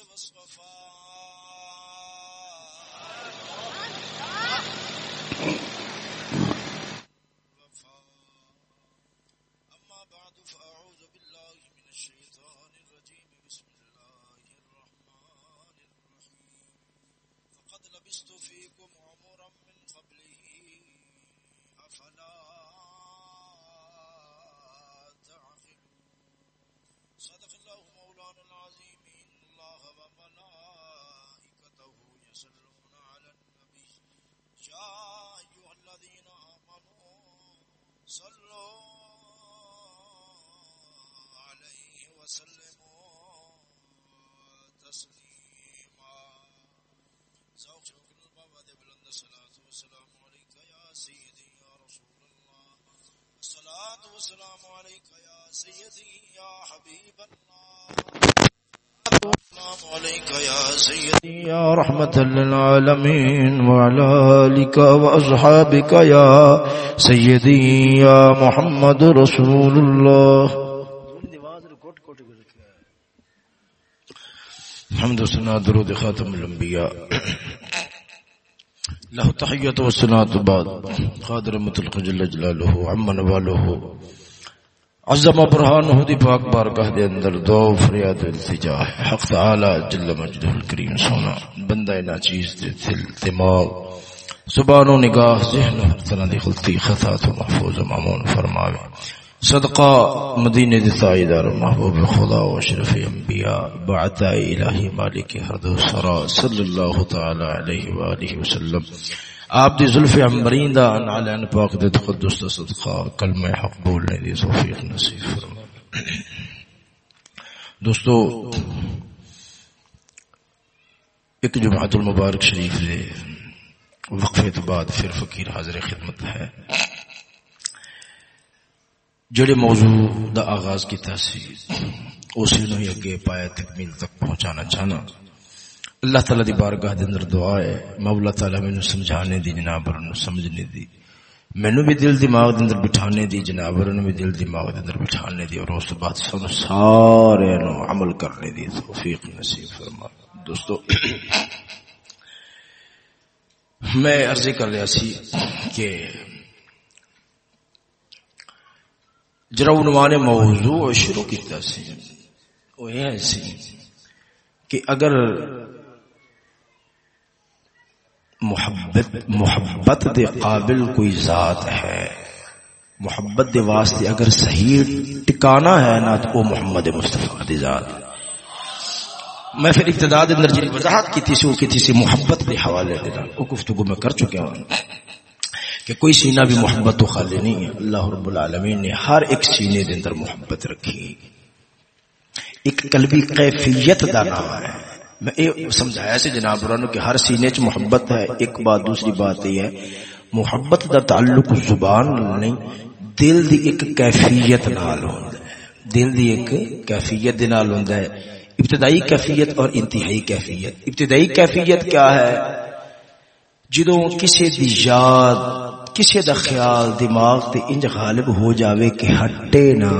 والصفا صلوا عليه وسلموا تسليما زوج شوق البابا دي بلند الصلاة والسلام عليك يا سيدي يا رسول الله الصلاة والسلام عليك يا سيدي يا حبيب الله يا رحمة للعالمين وعلى آلك وأصحابك يا سيدي يا محمد رسول الله. الحمد لله درود خاتم الأنبياء. له تحية والصلاة بعد. قادر مطلق جل جلاله، عمن واله عظم برهانه دی پاک بارگاہ دے اندر دو فریاد التجا ہے۔ حق تعالی جل مجدہ الکریم سونا۔ بندہ نا چیز دے دل، دماغ۔ زبان و نگاہ، ذہن ہر طرح دی غلطی خطا تو محفوظ و معمون فرماوے۔ صدقہ مدینہ دی سائدار محبوب خدا و اشرف انبیاء بعتا الہی مالک حد و سرا، صلی اللہ تعالی علیہ وآلہ وسلم۔ آپ دی زلف عمرین دا ان علین پاک دے تقدس دا صدقہ، کلمہ حق بولنے دی توفیق نصیب فرما۔ دوستو، ایک جمعات المبارک شریف دے وقفے تو بعد پھر فقیر حاضر خدمت ہے۔ جڑے موضوع دا آغاز کی تحصیل اسی انہوں اگے پایا تکمیل تک پہنچانا چاہنا۔ اللہ تعالی دی بارگاہ دے اندر دعا ہے۔ مولا تعالی مینوں سمجھانے دی جناب اور سمجھنے دی۔ مینوں بھی دل دماغ دے اندر بٹھانے دی جناب اور بھی دل دماغ دے اندر بٹھانے دی۔ اور اس بعد سب سارے نو عمل کرنے دی توفیق نصیب فرما۔ دوستو، میں عرض کر رہا سی کہ جرا عنوان موضوع شروع کیتا سی، وہ یہ سی کہ اگر محبت محبت دے قابل کوئی ذات ہے۔ محبت دے واسطے اگر صحیح ٹکانا ہے نا تو وہ محمد مصطفیٰ دی ذات میں پھر ابتدا اندر جی وضاحت کی تھی وہ کی تھی، سی محبت دے حوالے دے وہ گفتگو میں کر چکا ہوں۔ کہ کوئی سینہ بھی محبت تو خالی نہیں ہے۔ اللہ رب العالمین نے ہر ایک سینے دے اندر محبت رکھی۔ ایک قلبی کیفیت دا نام ہے۔ میں یہ سمجھایا سے جناب رانو کہ ہر سینے چ محبت ہے، ایک بات دوسری بات یہ ہے، محبت دا تعلق زبان نہیں، دل دی ایک کیفیت نال ہوندا ہے۔ دل دی ایک کیفیت دے نال ہوندا ہے۔ ابتدائی کیفیت اور انتہائی کیفیت۔ ابتدائی کیفیت کیا ہے؟ جدوں کسی دی یاد کسی دا خیال دماغ تے انج غالب ہو جاوے کہ ہٹے نہ۔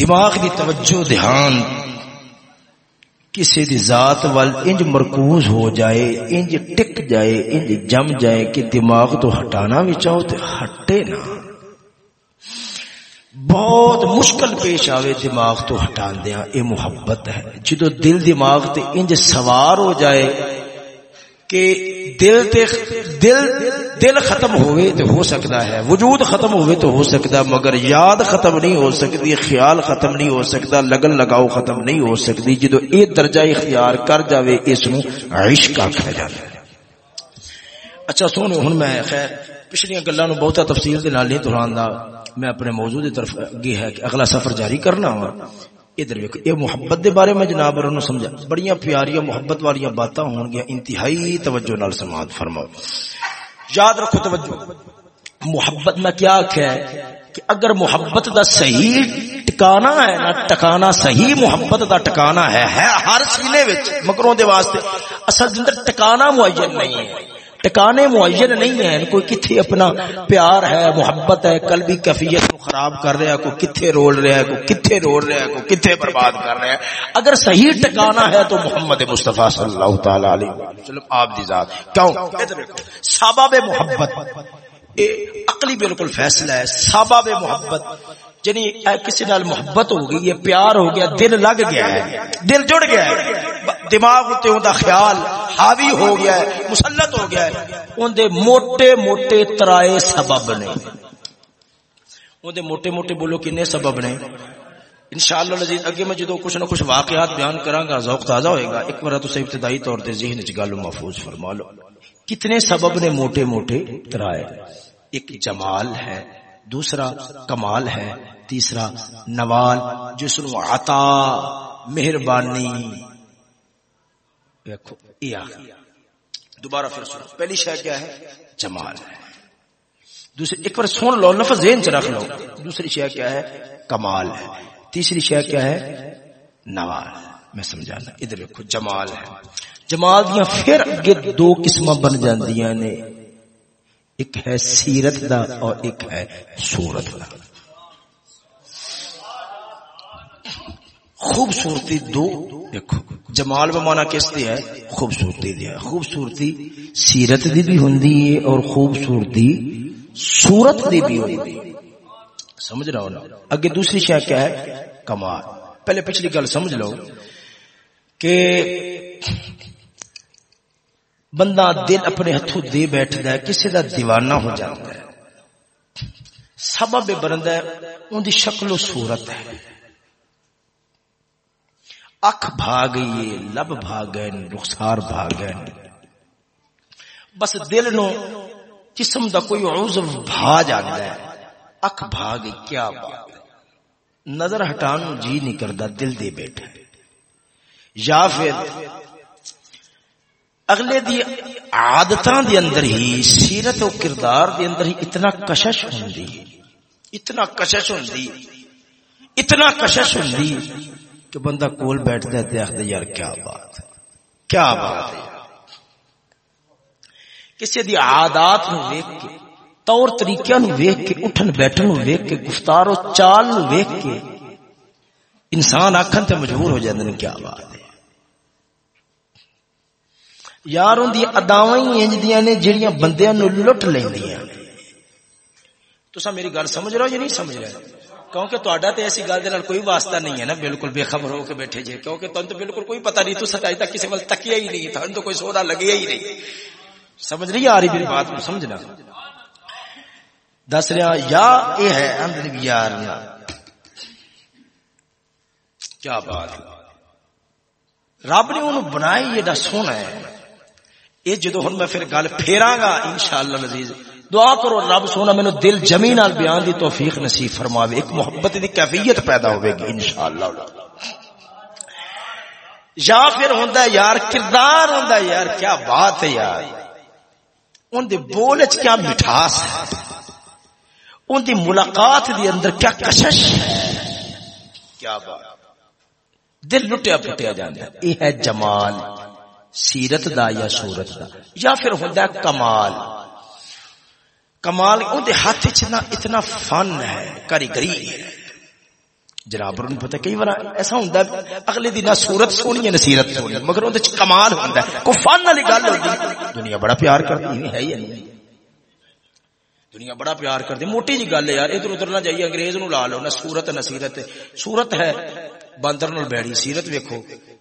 دماغ دی توجہ دھیان کسی دی ذات وال انج مرکوز ہو جائے، انج ٹک جائے، انج جم جائے کہ دماغ تو ہٹانا بھی چاہو تو ہٹے نہ بہت مشکل پیش آوے دماغ تو ہٹان دیا اے محبت ہے۔ جدو دل دماغ تے انج سوار ہو جائے کہ دل تے دل دل ختم ہوئے تو ہو سکتا ہے، وجود ختم ہوئے تو ہو سکتا مگر یاد ختم نہیں ہو سکتی، خیال ختم نہیں ہو سکتا، لگن لگاؤ ختم نہیں ہو سکتی، جدو اے درجہ اختیار کر جاوے اس نو عشق آکھا جاتا ہے۔ اچھا سونو ہن میں خیر، پچھلیاں گلاں نو بہتا تفصیل دے نال نہیں دہراندا میں اپنے موضوع دی طرف اگے ہے کہ اگلا سفر جاری کرنا ہوا ادھر ویکھو یہ محبت دے بارے میں جناب اور سمجھا، بڑیاں پیاریاں محبت والیاں باتاں ہون گیا انتہائی توجہ نال سماعت فرماؤ۔ یاد رکھو توجہ۔ محبت میں کیا آخیا ہے کہ اگر محبت دا صحیح ٹکانا ہے نا ٹکانا صحیح محبت دا ٹکانا ہے ہر سینے وچ مگروں دے واسطے اصل دے اندر ٹکانا معین نہیں ہے۔ ٹکانے معین نہیں ہیں۔ کوئی کتنے اپنا پیار ہے، محبت ہے، قلبی کیفیت کو خراب کر رہا ہے کوئی کتنے رول رہا ہے کوئی کتنے رول رہا ہے کوئی کتنے برباد کر رہا ہے اگر صحیح ٹکانا ہے تو محمد مصطفیٰ صلی اللہ تعالی علیہ وسلم آپ دی ذات۔ کیوں؟ سبب محبت عقلی بالکل فیصلہ ہے۔ سبب محبت یعنی کسی نال محبت ہو گئی ہے پیار ہو گیا، دل لگ گیا ہے۔ دل جڑ گیا ہے۔ دماغ اتنے ان خیال حاوی ہو گیا ہے، مسلط ہو گیا ہے۔ ان دے موٹے موٹے ترائے سبب نے۔ ان دے موٹے موٹے بولو کنے سبب نے۔ انشاءاللہ لذیذ، اگے میں جدو کچھ نہ کچھ واقعات بیان کراں گا، ذوق تازہ ہوئے گا، ایک بار تو ابتدائی طور تے ذہن وچ گل محفوظ فرما لو۔ کتنے سبب نے موٹے موٹے ترائے؟ ایک جمال ہے، دوسرا کمال ہے، تیسرا نوال، جس نو عطا مہربانی۔ دیکھو دوبارہ پھر سنو۔ پہلی شے کیا ہے؟ جمال ہے۔ دوسری ایک بار سن لو لفظ ذہن چ رکھ لو۔ دوسری شے کیا ہے؟ کمال ہے۔ تیسری شے کیا ہے؟ نوال۔ میں سمجھانا۔ ادھر دیکھو جمال ہے۔ جمال دیاں پھر اگے دو قسم بن جاندیاں نے۔ ایک ہے سیرت دا اور ایک ہے سورت دا۔ خوبصورتی دو دیکھو۔ جمال بمانا کس دی ہے؟ خوبصورتی دی ہے۔ خوبصورتی سیرت دی بھی ہندی ہے اور خوبصورتی سورت دی بھی ہندی سمجھ رہا ہو نا؟ اگے دوسری شاہ کیا ہے؟ کمال۔ پہلے پچھلی گل سمجھ لو کہ بندہ دل اپنے ہاتھوں دے بیٹھتا ہے کسی کا دیوانہ ہو جاتا ہے سبب بنتا ہے ان کی شکل و صورت ہے۔ اکھ بھاگ گئی لب بھاگ گئے رخسار بھاگ گئے بس دل نو جسم دا کوئی عضو بھا جاتا ہے۔ اکھ بھاگ، کیا بات نظر ہٹان جی نہیں کرتا دل دے بیٹھے یا پھر اگلے دی عادتاں دی اندر ہی، سیرت و کردار دی اندر ہی اتنا کشش ہوندی اتنا کشش ہوندی اتنا کشش ہوندی کہ بندہ کول بیٹھتا ہے تے آخدا یار کیا بات ہے؟ کیا بات ہے؟ کسی دی عادات نو ویکھ کے، طور طریقے نو ویکھ کے، اٹھن بیٹھن نو ویکھ کے، گفتار و چال نو ویکھ کے، انسان آکھن تے مجبور ہو جاندے کیا بات ہے؟ یار، ان دی اداوا ہی انجدیاں نے جڑیاں بندیاں نو لٹ لیندیاں تسا میری گل سمجھ رہے ہو یا نہیں سمجھ رہے؟ کیونکہ تہاڈا تے ایسی گل دے نال کوئی واسطہ نہیں ہے نا، بالکل بے خبر ہو کے بیٹھے جے، کیونکہ تن تو بالکل کوئی پتہ نہیں، تو سچائی تک کسی ول تکیا ہی نہیں تھن تو کوئی سودا لگیا ہی نہیں۔ سمجھ نہیں آ رہی میری بات کو سمجھنا دس رہا، یا اے ہے اندر یار کیا بات رب نے انہوں بنائی یہ سونا ہے۔ یہ جدو ہوں میں پھر گل پھیرا گا ان شاء اللہ دعا کرو رب سونا، مینو دل جمی نال بیان دی توفیق نصیب فرماوے۔ ایک محبت دی کیفیت پیدا ہوے گی ان شاء اللہ یا پھر ہوں یار، کردار ہوں یار، کیا بات ہے یار۔ ان دے بول کیا مٹھاس ہے؟ ان دی ملاقات دی اندر کیا کشش ہے؟ کیا بات۔ دل لٹیا پٹیا جانا یہ ہے جمال، سیرت دا یا صورت دا۔ یا پھر ہوندا کمال۔ کمال اون دے ہاتھ وچ اتنا فن ہے، کاریگری ہے۔ جناب نوں پتہ کئی بار ایسا ہوندا اگلے دن صورت سونی ہے، نہ سیرت سونی مگر اون وچ کمال ہوندا ہے۔ کوئی فن والی گل ہوندی دنیا بڑا پیار کرتی ہے یا نہیں دنیا بڑا پیار کرتی موٹی جی گل ہے یار، ادھر ادھر نہ جائیے، انگریز نو لا لو، نہ صورت نہ سیرت۔ صورت ہے باندر نال بیڑی، سیرت ویکھو۔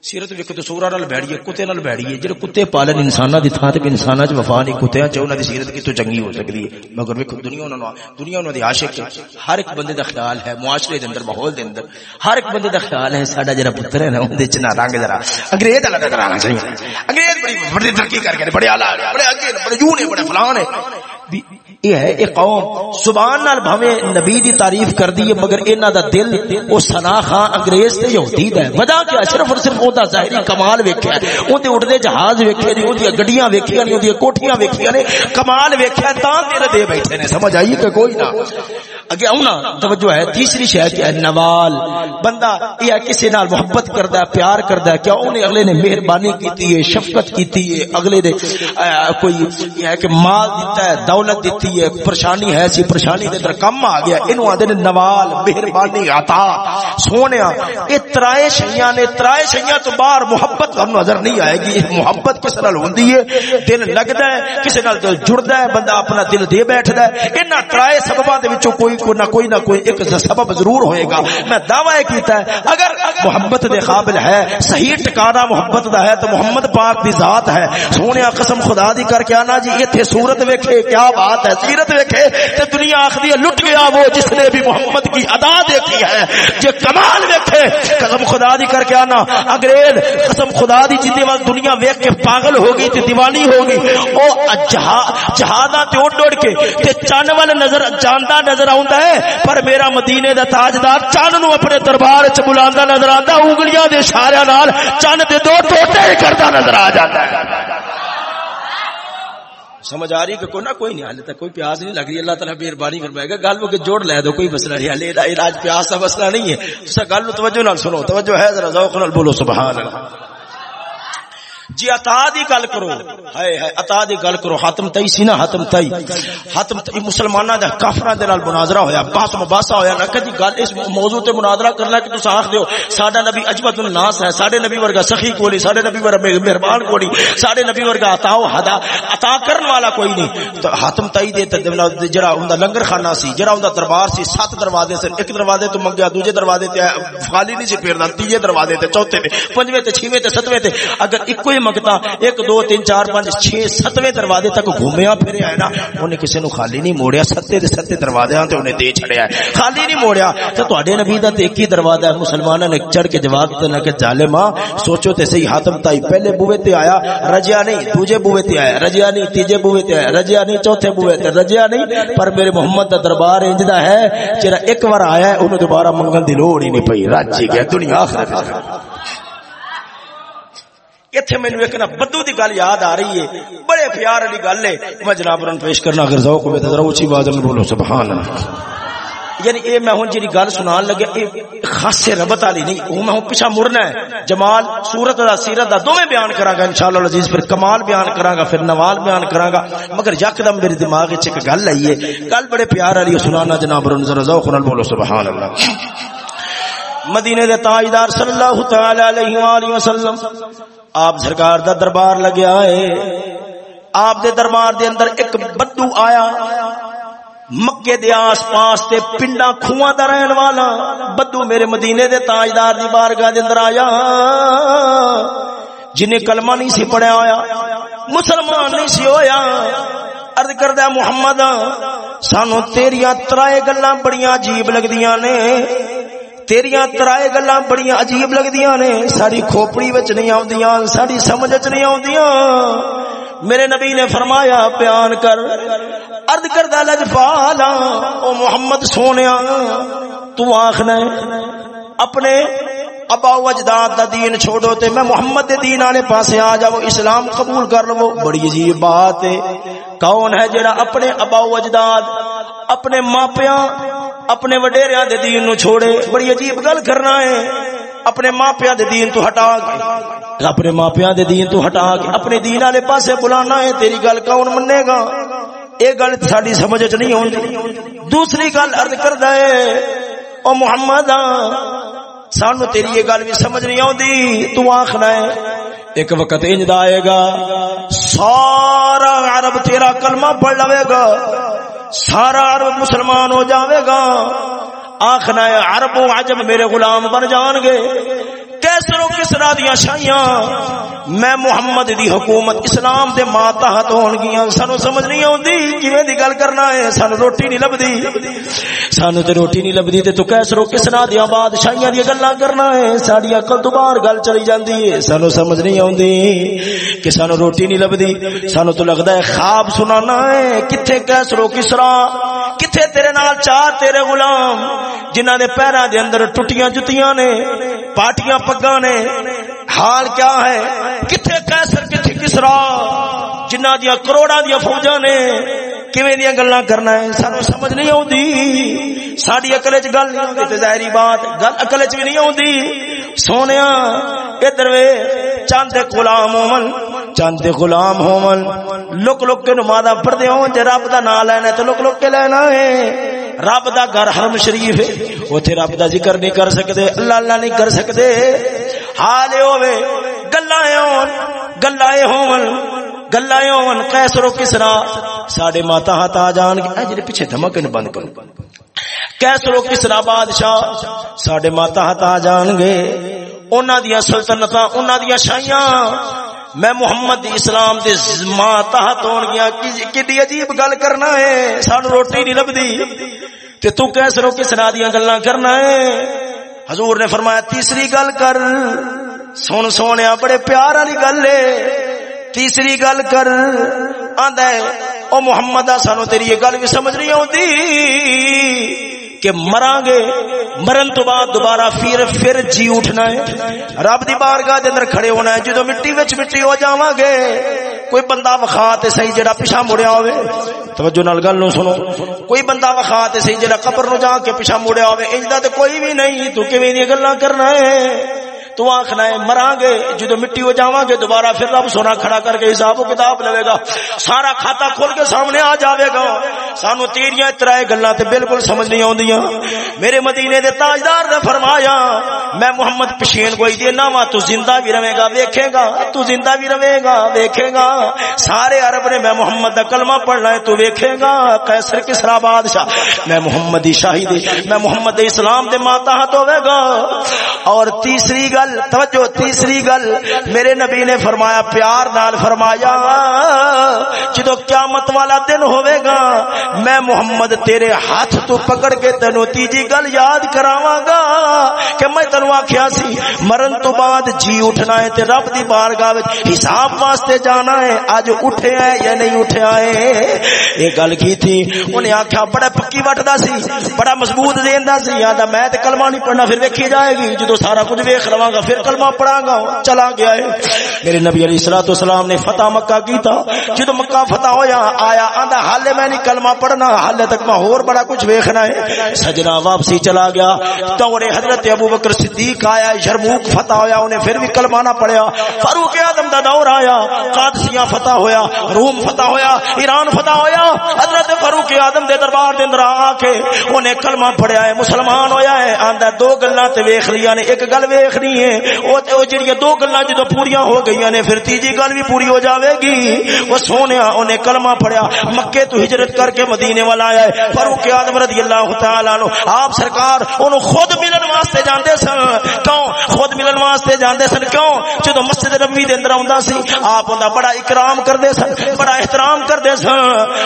سیرت ویکھو تے سورا نال بیڑی کتے نال بیڑی ہے۔ جڑے کتے پالن انساناں دی تھاں تے انساناں وچ وفا نہیں کتےاں چ انہاں دی سیرت کتوں چنگی ہو سکدی ہے۔ مگر ویکھو، دنیا انہاں دنیا انہاں دی عاشق ہر ایک بندے دا خیال ہے، معاشرے دے اندر، ماحول دے اندر۔ ہر ایک بندے دا خیال ہے، ساڈا جڑا پتر ہے نا اون دے چ نہ رنگ ذرا۔ انگریز والا نظر آنا چاہیے۔ انگریز بڑی بڑی ترقی کر کے، بڑے اعلی بڑے اگے بڑے یوں نے بڑے فلان ہے یہ ہے ایک قوم۔ زبان نال بھاوے نبی دی تعریف کر دی مگر انہاں دا دل، او سنا خان انگریز تے یہودی دا ہے۔ وجہ کیا صرف اور صرف او دا ظاہری کمال ویکھیا ہے۔ اون دے اڑدے جہاز ویکھے نے، اون دی گڈیاں ویکھیاں نے، اون دی کوٹھیاں ویکھیاں نے، کمال ویکھیا تاں تیرے دے بیٹھے نے۔ سمجھ آئی کہ کوئی نہ؟ اگے آؤں توجہ ہے، تیسری شاید کہ نوال، بندہ یہ کسی نال محبت کردا ہے، پیار کردا ہے، کیا انہیں اگلے نے مہربانی کیتی ہے، شفقت کیتی ہے، اگلے نے کوئی یہ ہے کہ مال دیتا ہے، دولت دیتی ہے، پریشانی ہے سی پریشانی دے اندر کم آ گیا، انہوں آدھے نے نوال، مہربانی، عطا، سونیا یہ ترائے شیاں نے، ترائے شیاں تو باہر محبت ہم نظر نہیں آئے گی، محبت کس نال ہوندی ہے، دل لگدا ہے کسی نال دل جڑدا ہے، بندہ اپنا دل دے بیٹھدا ہے، انہاں ترائے سبباں دے وچوں کوئی کوئی نہ کوئی نہ کوئی ایک سبب ضرور ہوئے گا۔ میں دعوی کیتا ہے، اگر محبت دے قابل ہے، صحیح ٹکانا محبت دا ہے، تو محمد پاک دی ذات ہے۔ سونے قسم خدا دی کر کے آنا جی ایتھے صورت ویکھے، کیا بات ہے؟ سیرت ویکھے، تے دنیا آخری لٹ گیا وہ جس نے بھی محمد کی ادا دیکھی ہے۔ جے کمال ویکھے، قسم خدا دی کر کے آنا۔ انگریز، قسم خدا دی جی، جتنے وقت دنیا ویکھ کے پاگل ہو گئی، تے دیوانی ہو گئی۔ او جہادا تے اڑ اڑ کے، تے چن ول نظر جاندا نظر آوندا ہے، پر میرا مدینے دا تاجدار چن نو اپنے دربار چ بلاندا نظر آندا، انگلیاں دے اشارے نال چن دے دو ٹوٹے کردا نظر آ جاتا ہے۔ سمجھ آ رہی کہ کوئی نہ، کوئی نہیں، حال تک کوئی پیاس نہیں لگ رہی، اللہ تعالیٰ مہربانی فرمائے گا۔ گل کے جوڑ لے دو، کوئی مسئلہ نہیں، حال علاج پیاس کا مسئلہ نہیں ہے۔ گل توجہ نال سنو، توجہ ہے، ذرا ذوق نال بولو، سبحان اللہ۔ جی عطا دی گل کرو۔ ہائے ہائے، عطا دی گل کرو۔ حاتم تئی سی نا، حاتم تئی۔ حاتم تئی مسلماناں دا کافراں دے نال مناظرہ ہویا بحث مباحثہ ہویا۔ نہ کدی جی گل اس موضوع تے مناظرہ کرنا کہ تساں آکھ دیو، ساڈا نبی اجمت الناس ہے، ساڈے نبی ورگا سخی کوئی، ساڈے نبی ورگا مہربان کوئی، ساڈے نبی ورگا عطا و ہدا عطا کرن والا کوئی نہیں۔ تو حاتم تئی دے تے جڑا اوندا لنگر خانہ سی، جڑا اوندا دربار سی، سات دروازے سن۔ ایک دروازے تو منگیا دوسرے دروازے تے خالی نہیں سی پھردا تیجے دروازے تے، چوتھے تے، پنجویں تے، چھویں تے، ستویں تے۔ اگر اکو ہی منگتا، ایک، دو، تین، چار، پانچ، چھ ستویں دروازے تک گھومیا پھر ہے نا۔ انہیں کسی نو خالی نہیں موڑیا، ستے دے ستے دروازے تے انہیں دے چھڑیا ہے۔ خالی نہیں موڑیا۔ تے تواڈے نبی دا تے ایک ہی دروازہ ہے، مسلماناں نے چڑھ کے جواب دیتا کہ ظالما سوچو تے صحیح حاتم تائی پہلے بوئے تے آیا رجیا نہیں، دوجے بوئے تے آیا رجیا نہیں، تیجے بوئے تے آیا رجیا نہیں، چوتھے بوئے تے رجیا نہیں۔ پر میرے محمد دا دربار انج دا ہے، جڑا ایک بار آیا ہے، انہوں دوبارہ منگل دی لوڑ ہی نہیں پئی۔ راجی گیا، دنیا آخرت۔ اتنے مینو ایک نا بدو کی گل یاد آ رہی ہے بڑے پیار والی گل ہے میں جناب پیش کرنا اگر ذوق ہوئے تو اچھی بات بولو سبحان اللہ یعنی اے میں ہوں جی گل سنا لگا اے خاصے ربط والی نہیں وہ میں ہوں پیچھا مڑنا ہے جمال سورت دا سیرت دا دونوں بیان کرا گا انشاءاللہ العزیز پھر کمال بیان کرا گا پھر نوال بیان کرا گا مگر یکدم میرے دماغ وچ ایک گل آئی ہے گل بڑے پیار والی سنانا جناب ذرا ذوق نال بولو سبحان اللہ مدینے دے تاجدار صلی اللہ تعالی علیہ والہ وسلم آپ سرکار دا دربار لگیا ہے آپ دے دربار دے اندر ایک بدو آیا، مکے دے آس پاس تے پنڈا کھواں دا رہن والا، بدو میرے مدینے دے تاجدار دی بارگاہ دے اندر آیا۔ جنہیں کلمہ نہیں سی پڑھیا ہویا مسلمان نہیں سی ہویا۔ ارد کردہ محمد، سانو تیریاں ترائے گلاں بڑیاں عجیب لگدیاں نے۔ تیریاں ترائے گلا بڑی عجیب لگدیاں نے ساری کھوپڑی وچ نہیں آوندیاں ساری سمجھ وچ نہیں آوندیاں۔ میرے نبی نے فرمایا بیان کر ارد کردا لجپالا او محمد سونیا، تو آکھنا اپنے ابا اجداد دا دین چھوڑو تے میں محمد دے دین والے پاسے آ جاؤ اسلام قبول کر لو۔ بڑی عجیب بات ہے۔ کون ہے جڑا اپنے ابا اجداد اپنے ماپیاں، اپنے وڈیریاں دے دین نو چھوڑے۔ بڑی عجیب گل کرنا ہے۔ اپنے ماپیاں دے دین تو ہٹا کے۔ اپنے ماپیاں دے دین تو ہٹا کے۔ اپنے دین والے پاسے بلانا ہے، تیری گل کون مننے گا؟ اے گل ساڈی سمجھ وچ نہیں ہوندی دوسری گل عرض کردا ہے، او محمد، سانو تیری یہ گل بھی سمجھ نہیں آتی تو آخنا ہے، ایک وقت انج آئے گا۔ سارا عرب تیرا کلمہ پڑھ لوے گا۔ سارا عرب مسلمان ہو جاوے گا۔ آخنا ہے عرب و عجب میرے غلام بن جان گے۔ کیسرو کسرا دیا شائیاں۔ میں محمد دی حکومت اسلام دے ماتحت ہون گیا سانو سمجھ نہیں آتی کیویں دی گل کرنا ہے؟ سانو روٹی نہیں لبدی۔ سانو تے روٹی نہیں لبدی تے تو کیسرو کسرا دیا بادشاہیاں دی گلاں کرنا ہے۔ ساڈی عقل تو باہر گل چلی جاندی ہے۔ سانو سمجھ نہیں آندی کہ سانو روٹی نہیں لبدی۔ سانو تو لگدا ہے خواب سنانا ہے۔ کتھے کیسرو کسرا کتھے تیرے نال چار تیرے غلام جنہاں دے پیراں دے اندر ٹٹیاں جتیاں نے پاٹیاں پگا نے، حال کیا ہے؟ کتنے کیسر کتنے کسرا جنہ دیا کروڑا دیا فوجا نے کیویں دیاں گلاں کرنا ہے؟ سانو سمجھ نہیں اوندی ساڈی عقل وچ گل نہیں ہوندی تے ظاہری بات۔ گل عقل وچ بھی نہیں اوندی سونیا، ادھر وے چاند غلام ہون۔ چاند غلام ہون۔ لک لک کے نمازاں پڑھدے ہون جے رب دا نام لینا تو لک لک کے لینا ہے۔ رب دا گھر حرم شریف ہے۔ اوتھے رب دا ذکر نہیں کر سکدے، اللہ اللہ نہیں کر سکدے۔ حال ہوے گلاں ہون گلاں ہون۔ گلاں ہون کیسرو کسرا ساڈے ماتا ہاتھ آ جان گے جڑے پیچھے دھمک نے بند کرو۔ کیسرو کسرا بادشاہ ساڈے ماتا ہاتھ آ جان گے، انہاں دیاں سلطنتاں، انہاں دیاں شاہیاں۔ میں محمد اسلام دے ماں تحت ہون گیا کدی عجیب گل کرنا ہے؟ سانو روٹی نہیں لبدی تے تو کیسے رو دیاں گلاں کرنا ہے؟ حضور نے فرمایا، تیسری گل کر۔ سن سونیا، بڑے پیار والی گل ہے۔ تیسری گل کر۔ آندا ہے، او محمد سانو تیری یہ گل بھی سمجھ نہیں آتی کہ مرا گے، مرن تو بعد دوبارہ پھر پھر جی اٹھنا ہے۔ رب دی بارگاہ دے اندر کھڑے ہونا ہے جدو مٹی وچ مٹی ہو جاواں گے، کوئی بندہ وکھا تے صحیح جڑا پیچھے مڑیا ہوے توجہ نال گل نو سنو۔ کوئی بندہ وکھا تے صحیح جڑا قبر نو جا کے پیچھے مڑیا ہوے انج دا تے کوئی بھی نہیں، تو کیویں دی گلاں کرنا ہے؟ تو آخنا ہے مرا گے جدو مٹی ہو جاوا گے دوبارہ پھر رب سونا کھڑا کر کے حساب و کتاب لے گا۔ سارا کھاتا کھول کے سامنے آ جاوے گا۔ سانو تیریاں ترائے گلا بالکل سمجھ نہیں آدیاں میرے مدینے دے تاجدار نے فرمایا، میں محمد پشین کوئی دینا وا تو زندہ بھی رہے گا، ویکھے گا، تو زندہ بھی رہے گا، ویکھے گا۔ سارے عرب نے میں محمد دا کلمہ پڑھنا ہے، تو ویکھے گا۔ کیسر کسرا بادشاہ، میں محمد شاہی دے، میں محمد اسلام دے ماتا ہاتھ ہوے گا۔ اور تیسری گل گل، توجہ، تیسری گل، میرے نبی نے فرمایا، پیار نال فرمایا جدو قیامت والا دن ہوئے گا، میں محمد تیرے ہاتھ تو پکڑ کے تینو تیجی گل یاد کراواں گا، کہ میں تینو آکھیا سی، مرن تو بعد جی اٹھنا ہے تے رب دی بارگاہ وچ حساب واسطے جانا ہے اج اٹھے ہے یا نہیں اٹھے ہے یہ گل کی تھی؟ انہیں آکھیا، بڑا پکی وٹدا سی، بڑا مضبوط دیندا سی یا میں تے کلمہ نہیں پڑھنا، پھر ویکھی جائے گی جدو سارا کچھ ویکھ لواں گا پھر کلمہ پڑھا گا چلا گیا ہے۔ میرے نبی علیہ الصلوۃ والسلام نے فتح مکہ کیتا جب مکہ فتح ہویا، آیا، آندا، حالے میں نہیں کلمہ پڑھنا، حالے تک میں اور بڑا کچھ ویکھنا ہے۔ سجنا واپسی چلا گیا۔ توڑے حضرت ابو بکر صدیق آیا یرموک فتح ہویا، انہیں پھر بھی کلمہ نہ پڑھیا۔ فاروق اعظم دا دور آیا، قادسیہ فتح ہویا، روم فتح ہویا، ایران فتح ہویا۔ حضرت فاروق اعظم دے دربار دے اندر آ کے انہیں کلمہ پڑھیا ہے، مسلمان ہویا ہے، آندا، دو گلاں تے ویکھ لیا نے، ایک گل ویکھنی ہے وہ جڑی دو گلا جدو پوریا ہو گئی نے، پھر تیجی گل بھی پوری ہو جاوے گی وہ سونے انہیں کلمہ پڑیا مکے تو ہجرت کر کے مدینے والا آیا ہے۔ فاروق اعظم رضی اللہ تعالی عنہ، آپ سرکار انہوں خود ملن واسطے جاندے سن۔ کیوں؟ خود ملن واسطے جاندے سن۔ کیوں؟ جدو مسجد نبوی دے اندر آوندا سی، آپ اوندا بڑا اکرام کردے سن، بڑا احترام کردے سن۔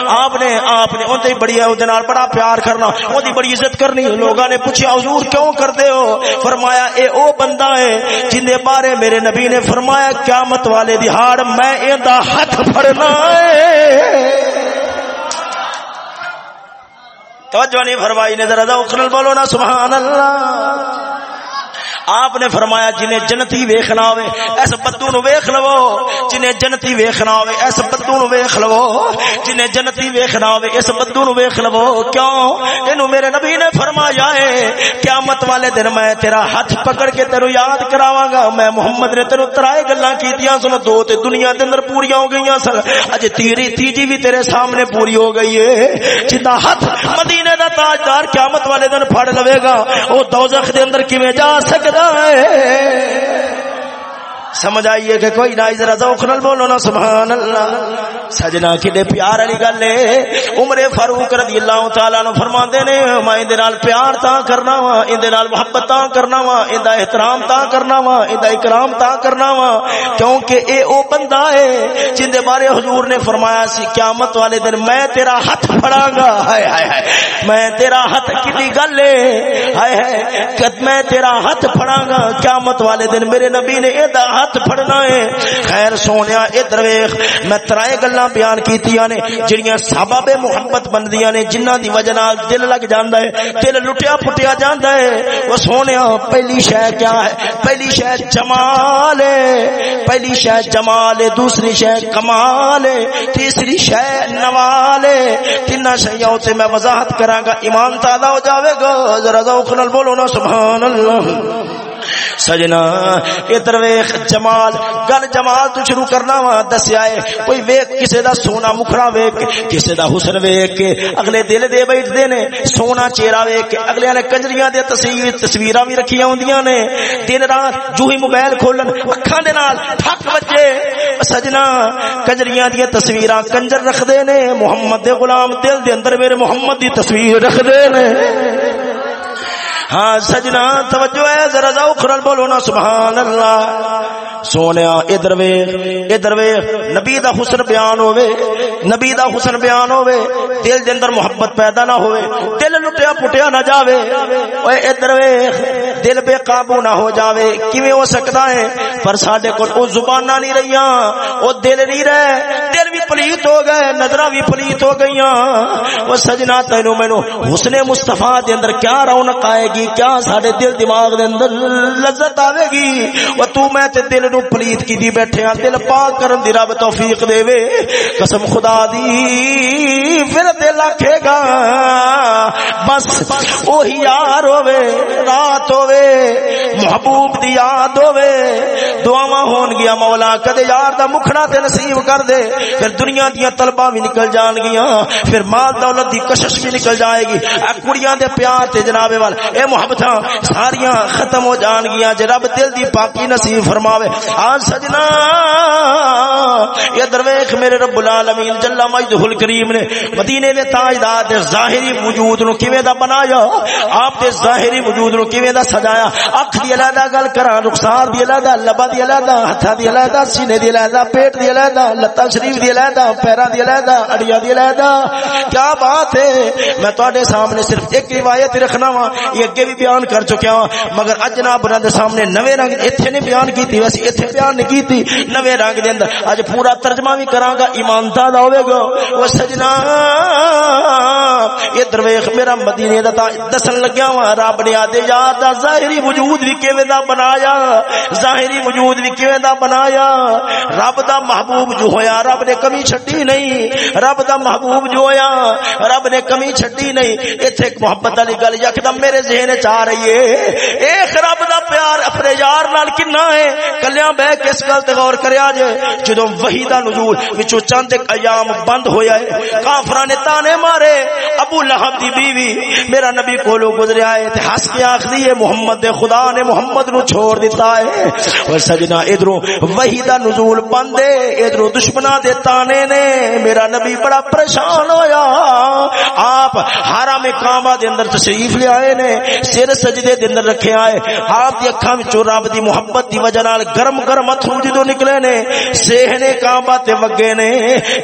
آپ نے آپ نے اون تے بڑی اودے نال بڑا پیار کرنا اون دی بڑی عزت کرنی۔ لوگاں نے پوچھا حضور کیوں کردے ہو؟ فرمایا، اے او بندہ ہے جن بارے میرے نبی نے فرمایا، قیامت والے دہاڑ میں ایندا ہاتھ پھڑنا ہے۔ توجہ نہیں فرمائی نے ذرا ذوق بولو نا، سبحان اللہ۔ آپ نے فرمایا جنہیں جنتی ویخنا ہوئے، ایس بدو نو ویخ لو۔ جنہیں جنتی ویخنا ہوئے، ایس بدو نو ویخ لو۔ جنہیں جنتی ویخنا ہوئے اس بدو نو ویخ لو۔ کیوں؟ اینو میرے نبی نے فرمایا ہے، قیامت والے دن میں تیرا ہاتھ پکڑ کے تیرو یاد کراواں گا۔ میں محمد نے تیرو ترائے گلاں کیتیاں سن، دو تے دنیا دے اندر پوری ہو گئیاں سن۔ اج تیری تیجی بھی تیرے سامنے پوری ہو گئی ہے۔ جدا ہاتھ مدینے دا تاجدار قیامت والے دن پھڑ لوے گا، او دوزخ دے اندر کیویں جا سکدا ہے سمجھ آئیے کہ کوئی نہ ذرا ذوق نال بولو نا سبحان اللہ سجنا کڈے پیار والی گل ہے۔ عمر فاروق رضی اللہ تعالی عنہ فرماندے نے، میں ان دے نال پیار تا کرنا وا ان دے نال محبت تا کرنا وا ان دا احترام تا کرنا وا ان دا اکرام تا کرنا وا۔ کیونکہ اے او بندہ ہے جن دے بارے حضور نے فرمایا سی، قیامت والے دن میں تیرا ہاتھ پھڑاں گا۔ ہائے ہائے ہائے۔ میں تیرا ہاتھ کڈی گل ہے۔ ہائے ہائے۔ کہ میں تیرا ہاتھ پھڑاں گا، قیامت والے دن میرے نبی نے اے دا ہاتھ پھڑنا ہے۔ خیر سونیا، ادھر ویخ، میں ترائے گلا بیان کیتیاں نے، جڑیاں سبب محبت بندیاں نے جنہ دی وجہ نال دل لگ جاندا ہے، دل لٹیا پھٹیا جاندا ہے۔ وہ سونیا، پہلی شے کیا ہے؟ پہلی شے جمال ہے۔ پہلی شے جمال ہے، دوسری شے کمال ہے، تیسری شے نوال ہے۔ تین شیاں تے میں وضاحت کراں گا، ایمان تازہ ہو جاوے گا۔ ذرا ذوق نال بولو نا، سبحان اللہ۔ سجنا، ادھر ویخ جمال، گل جمال تو شروع کرنا وا، دسیا ہے، کوئی ویک کسی دا سونا مکھڑا ویک کسی دا حسن ویک اگلے دل دے بیٹھتے نے، سونا چہرہ ویک اگلے نے کنجریاں دے تصویر، تصویراں بھی رکھیاں ہوندیاں نے، دن رات جو ہی موبائل کھولن، اکھاں دے نال ٹھک بجے سجنا، کنجریاں دی تصویراں کنجر رکھ دے نے، محمد دے غلام دل دے اندر میرے محمد دی تصویر رکھ دے نے۔ ہاں سجنا، توجہ ہے، ذرا ذوق نال بولو نا سبحان اللہ سونیا ادھر وے ادھر وے نبی دا حسن بیان ہوے نبی دا حسن بیان ہوے دل دے اندر محبت پیدا نہ ہوے دل لٹیا پٹیا نہ جاوے۔ اوے ادھر وے دل بے قابو نہ ہو جاوے۔ کیویں ہو سکتا ہے؟ پر ساڈے کول او زباناں نہیں رہیاں، او دل نہیں رہے۔ دل بھی پلیت ہو گئے، نظراں بھی پلیت ہو گئیاں۔ او سجنا تینو مینوں حسن مصطفی دے اندر کیا رونق آئے گی؟ گی کیا ساڈے دل دماغ دے اندر لذت آوے گی؟ او تو میں تے دل نو پلیت کی دی بیٹھے ہاں دل پاک کرن دی رب توفیق دے وے قسم خدا دی پھر دل آکھے گا۔ بس وہی یار ہوے رات ہوے محبوب دی یاد ہوے دعاواں ہون گیا مولا، کدے یار دا مکھنا تے نصیب کر دے، پھر دنیا دیاں طلباں بھی نکل جان گیاں پھر مال دولت دی کشش بھی نکل جائے گی۔ اے کڑیاں دے پیار تے جناب وال، اے محبتاں ساریاں ختم ہو جان گیاں، جے رب دل دی پاکی نصیب فرماوے۔ آج سجنا یہ درویش میرے رب العالمین جل مجدہ الکریم نے مدینے دے تاجدار دے ظاہری وجود نو کیویں دا بنایا؟ آپ دے ظاہری وجود نو کیویں دا سجایا؟ اکھ دی علیحدہ گل کراں، رخسار دی علیحدہ لبا دی علیحدہ ہتھاں دی علیحدہ، سینے دی علیحدہ، پیٹ دی علیحدہ، لتاں شریف دی علیحدہ، پیراں دی علیحدہ اڑیاں دی علیحدہ۔ کیا بات ہے؟ میں تواڈے سامنے صرف ایک روایت رکھنا وا یہ اگے بھی بیان کر چکیا ہوں مگر اج جناب دے سامنے نوے رنگ ایتھے نے بیان کیتی ویسے ایتھے بیان نہیں کیتی نوے رنگ دے اندر اج پورا ترجمہ بھی کراں گا ایمان دا ہوے گا او سجنا یہ درویش میرا مدینے دا دسن لگیا ہوا رب نے آدے یار دا ظاہری وجود بھی کیویں دا بنایا ظاہری وجود بھی کیویں دا بنایا رب دا محبوب جو ہویا رب نے کمی چھڈی نہیں رب دا محبوب جو ہویا رب نے کمی چھڈی نہیں ایتھے محبت والی گل یکدم میرے ذہن چ آ رہی ہے۔ ایک رب دا پیار اپنے یار نال کنا ہے۔ کلیاں بہ کے اس گل تے غور کریا جے۔ جدوں وحی دا نزول وچوں چند ایک ایام بند ہویا ہے، کافراں نے تانے مارے۔ ابو لہب دی بیوی، میرا نبی کولو گزریا ہے تے ہنس کے آکھدی ہے، محمد دے خدا نے محمد نو چھوڑ دیتا ہے۔ او سجنا، ادھروں وحی دا نزول بند ہے، ادھروں دشمناں دے تانے نے میرا نبی بڑا پریشان ہویا۔ آپ حرم کعبہ دے اندر تشریف لے آئے نے۔ سر سجدے دے اندر رکھے آئے۔ آپ دی اکھاں وچوں رب دی محبت دی وجہ نال گرم گرم اتھرو جدوں نکلے نے۔ سہنے کعبہ تے وگے نے۔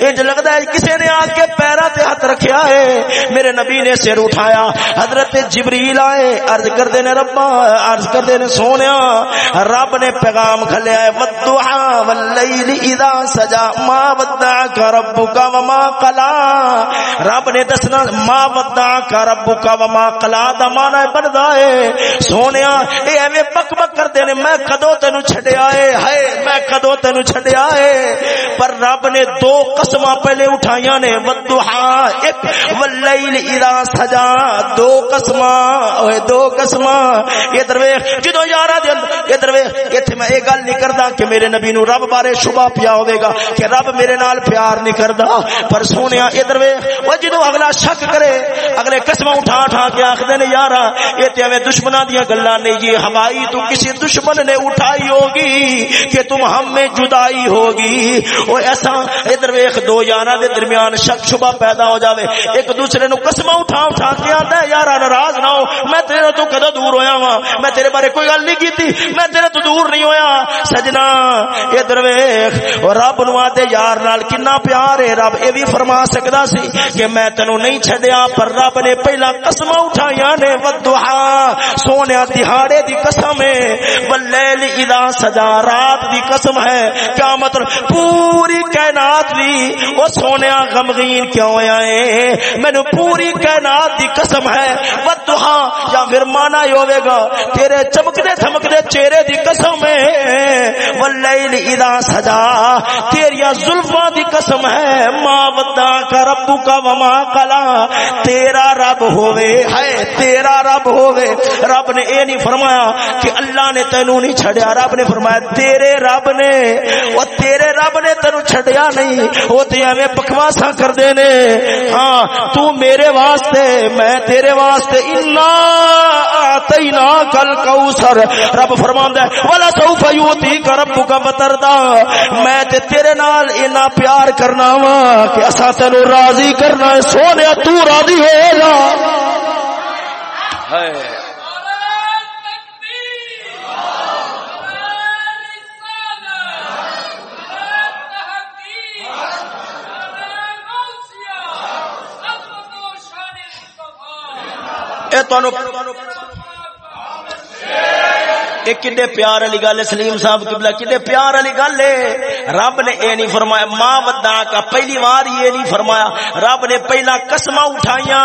انج لگدا ہے کسے نے آ کے پیراں تے ہاتھ رکھیا ہے۔ میرے نبی نے سر اٹھایا۔ حضرت جبریل آئے۔ عرض کردے نے ربا، عرض کردے نے سونیا۔ رب نے پیغام کھلیا ہے ودعا واللیل اذا سجا۔ ما ودعك ربك وما قلا رب نے دسنا، ما ودعك ربك وما قلا دا معنی بندا ہے۔ سونیا، اے ایویں بک بک کردے نے، میں کدو تینو چھڈیا اے ہائے، میں کدو تینو چھڈیا اے پر رب نے دو قسماں پہلے اٹھائیاں نے۔ ودعا ایک واللیل اذا سجا۔ دو قسماں اوے دو قسماں۔ یہ درویش جدو یارا دے اندر یہ درویش ایتھے میں اے گل نہیں کردا کہ میرے نبی نو رب بارے شبہ پیا ہوے گا کہ رب میرے نال پیار نہیں کردا پر سونیا اے درویش او جدو اگلا شک کرے، اگلے قسماں اٹھا اٹھا کے آکھدے نے یارا اے تے میں دشمناں دی گلاں نہیں یہ ہوائی تو کسی دشمن نے اٹھائی ہوگی کہ تم ہم میں جدائی ہوگی۔ او ایسا اے درویش دو یاراں دے درمیان شک شبہ پیدا ہو جاوے۔ ایک دوسرے نو قسم اٹھا اٹھا کے آتا ہے یار ناراض نہ ہو، میں تیرے تو کدو دور ہویا وا میں تیرے بارے کوئی گل نہیں کیتی، میں تیرے تو دور نہیں ہویا۔ سجنا اے درویش رب نو آتے یار نال کنا پیار ہے۔ رب اے بھی فرما سکدا سی کہ میں تینو نہیں چھڈیا، پر رب نے پہلا قسم اٹھایا نے، ودو ودھا سونے دہاڑے دی قسم ہے۔ واللیل اذا سجا، رات دی قسم ہے۔ کیا مطلب پوری کائنات بھی او سونے غمگین کیوں آئے مینو پوری کائنات دی قسم ہے۔ ودھا یا پھر مانا ہی ہوے گا، تیرے چمکدے دھمکدے چہرے دی قسم ہے۔ واللیل اذا سجا، تیریا زلفاں دی قسم ہے۔ ما ودا کا ربو کا وما کلا تیرا رب ہووے ہے، تیرا رب ہووے رب نے اے نہیں فرمایا کہ اللہ نے تینو نہیں چھڑیا، رب نے فرمایا تیرے رب نے۔ او تیرے رب نے تینو چھڑیا نہیں او تے ایویں بکواسا کر دے نے۔ ہاں تو میرے واسطے، میں تیرے واسطے اعطینا کل کوثر رب فرماندا ہے، ولا سوف یوتی کا ربک وتردا میں تے تیرے نال اینا پیار کرنا وا کہ اسا تینو راضی کرنا ہے، سونے تو راضی ہو جا یہ کڈے پیار والی گل ہے؟ سلیم صاحب قبلہ، کڈے پیار والی گل ہے؟ رب نے اے نہیں فرمایا، ماں ودا کا پہلی بار یہ نہیں فرمایا، رب نے پہلا قسمہ اٹھائیاں۔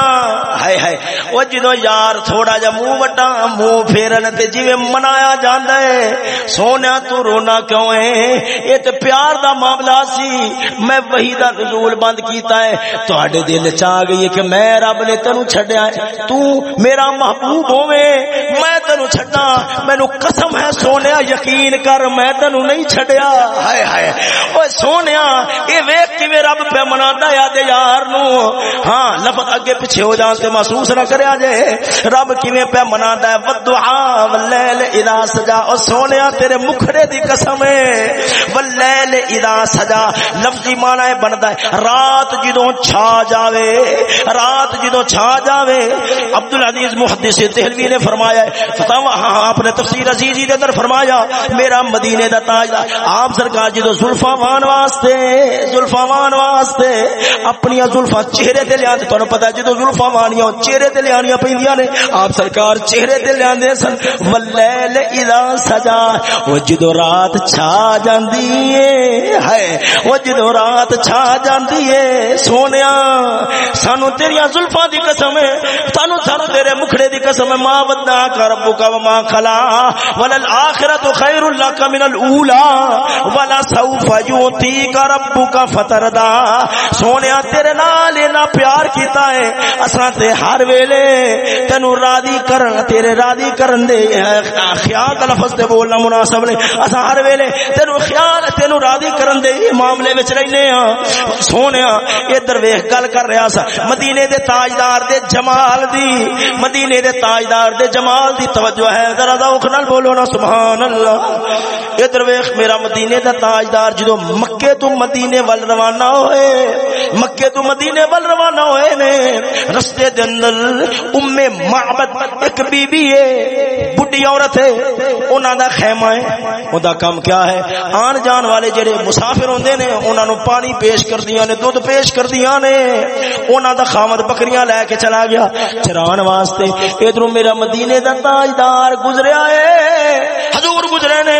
او جدوں یار تھوڑا جا منہ وٹا منہ پھیرن تے جویں منایا جاندا ہے سونیا تو رونا کیوں ہے اے تے پیار دا معاملہ سی میں وہی دا نزول بند کیتا ہے تواڈے دل چ آ گئی کہ میں رب نے تینو چھڈیا ہے تو میرا محبوب ہوے میں تینو چھڈا مینوں قسم ہے سونے یقین کر میں تینو نہیں چھڈیا ہائے ہائے اوے سونے اے ویکھ کیویں رب پہ منادا یا دے یار نو ہاں لفظ اگے پیچھے ہو جان تے محسوس نہ کر کریا جے۔ رب کیویں پہ منادا ہے؟ ودعا واللیل اذا سجا۔ او سونے تیرے مکھڑے دی قسم ہے۔ واللیل اذا سجا۔ لفظی معنی بندا ہے۔ رات جدوں چھا جاوے۔ رات جدوں چھا جاوے۔ عبد العزیز محدث دہلوی نے فرمایا ہے۔ فتاوا ہاں آپ نے تفسیر عزیزی دے اندر فرمایا۔ میرا مدینے دا تاج آپ سرکار جدو زلفا وان واسطے زلفا وان واسطے اپنی زلفا چہرے تے لیا تے تو پتا جدو زلفا وانیاں چہرے تے لیا پہ نے، آپ سرکار چہرے تے لیا سن، ولیل اذا سجا، وہ جدو رات چھا جاندی ہے وہ جدو رات چھا جاندی ہے، سونیا، سانو تیریا زلفا دی قسم ہے، سانو سانو تیرے مکھڑے دی قسم ہے ماں ودا کا ربو کا وما خلا ولل آخرت خیر لک من الاولى ولا سوف یوتی يعطيك ربك فتردا۔ سونیا، تیرے نال اینا پیار کیتا ہے، اساں تے ہر ویلے تینو راضی کرن، تیرے راضی کرن دے خیال دا لفظ تے بولنا مناسب نہیں۔ اساں ہر ویلے تینو خیال، تینو راضی کرن دے معاملے وچ رہنے ہاں سونیا ادھر ویکھ، گل کر رہا سا۔ مدینے دے تاجدار دے جمال دی، مدینے دے تاجدار دے جمال دی توجہ ہے۔ ذرا ذوق نال بولو نا، سبحان اللہ۔ ادھر ویکھ، میرا مدینے دا تاجدار جدو مکے تو مدینے ول روانہ ہوئے، مکے تو مدینے ول روانہ ہوئے نے، رستے دے اندر ام معبد ایک بی بی ہے، بڈھی عورت ہے، انہاں دا خیمہ ہے اون دا کام کیا ہے؟ آن جان والے جڑے مسافر ہوندے نے، انہاں نو پانی پیش کر دیاں نے، دودھ پیش کر دیاں نے۔ انہاں دا خامد بکریاں لے کے چلا گیا۔ چران واسطے ادھر میرا مدینے دا تاجدار گزریا ہے۔ حضور گزرے نے۔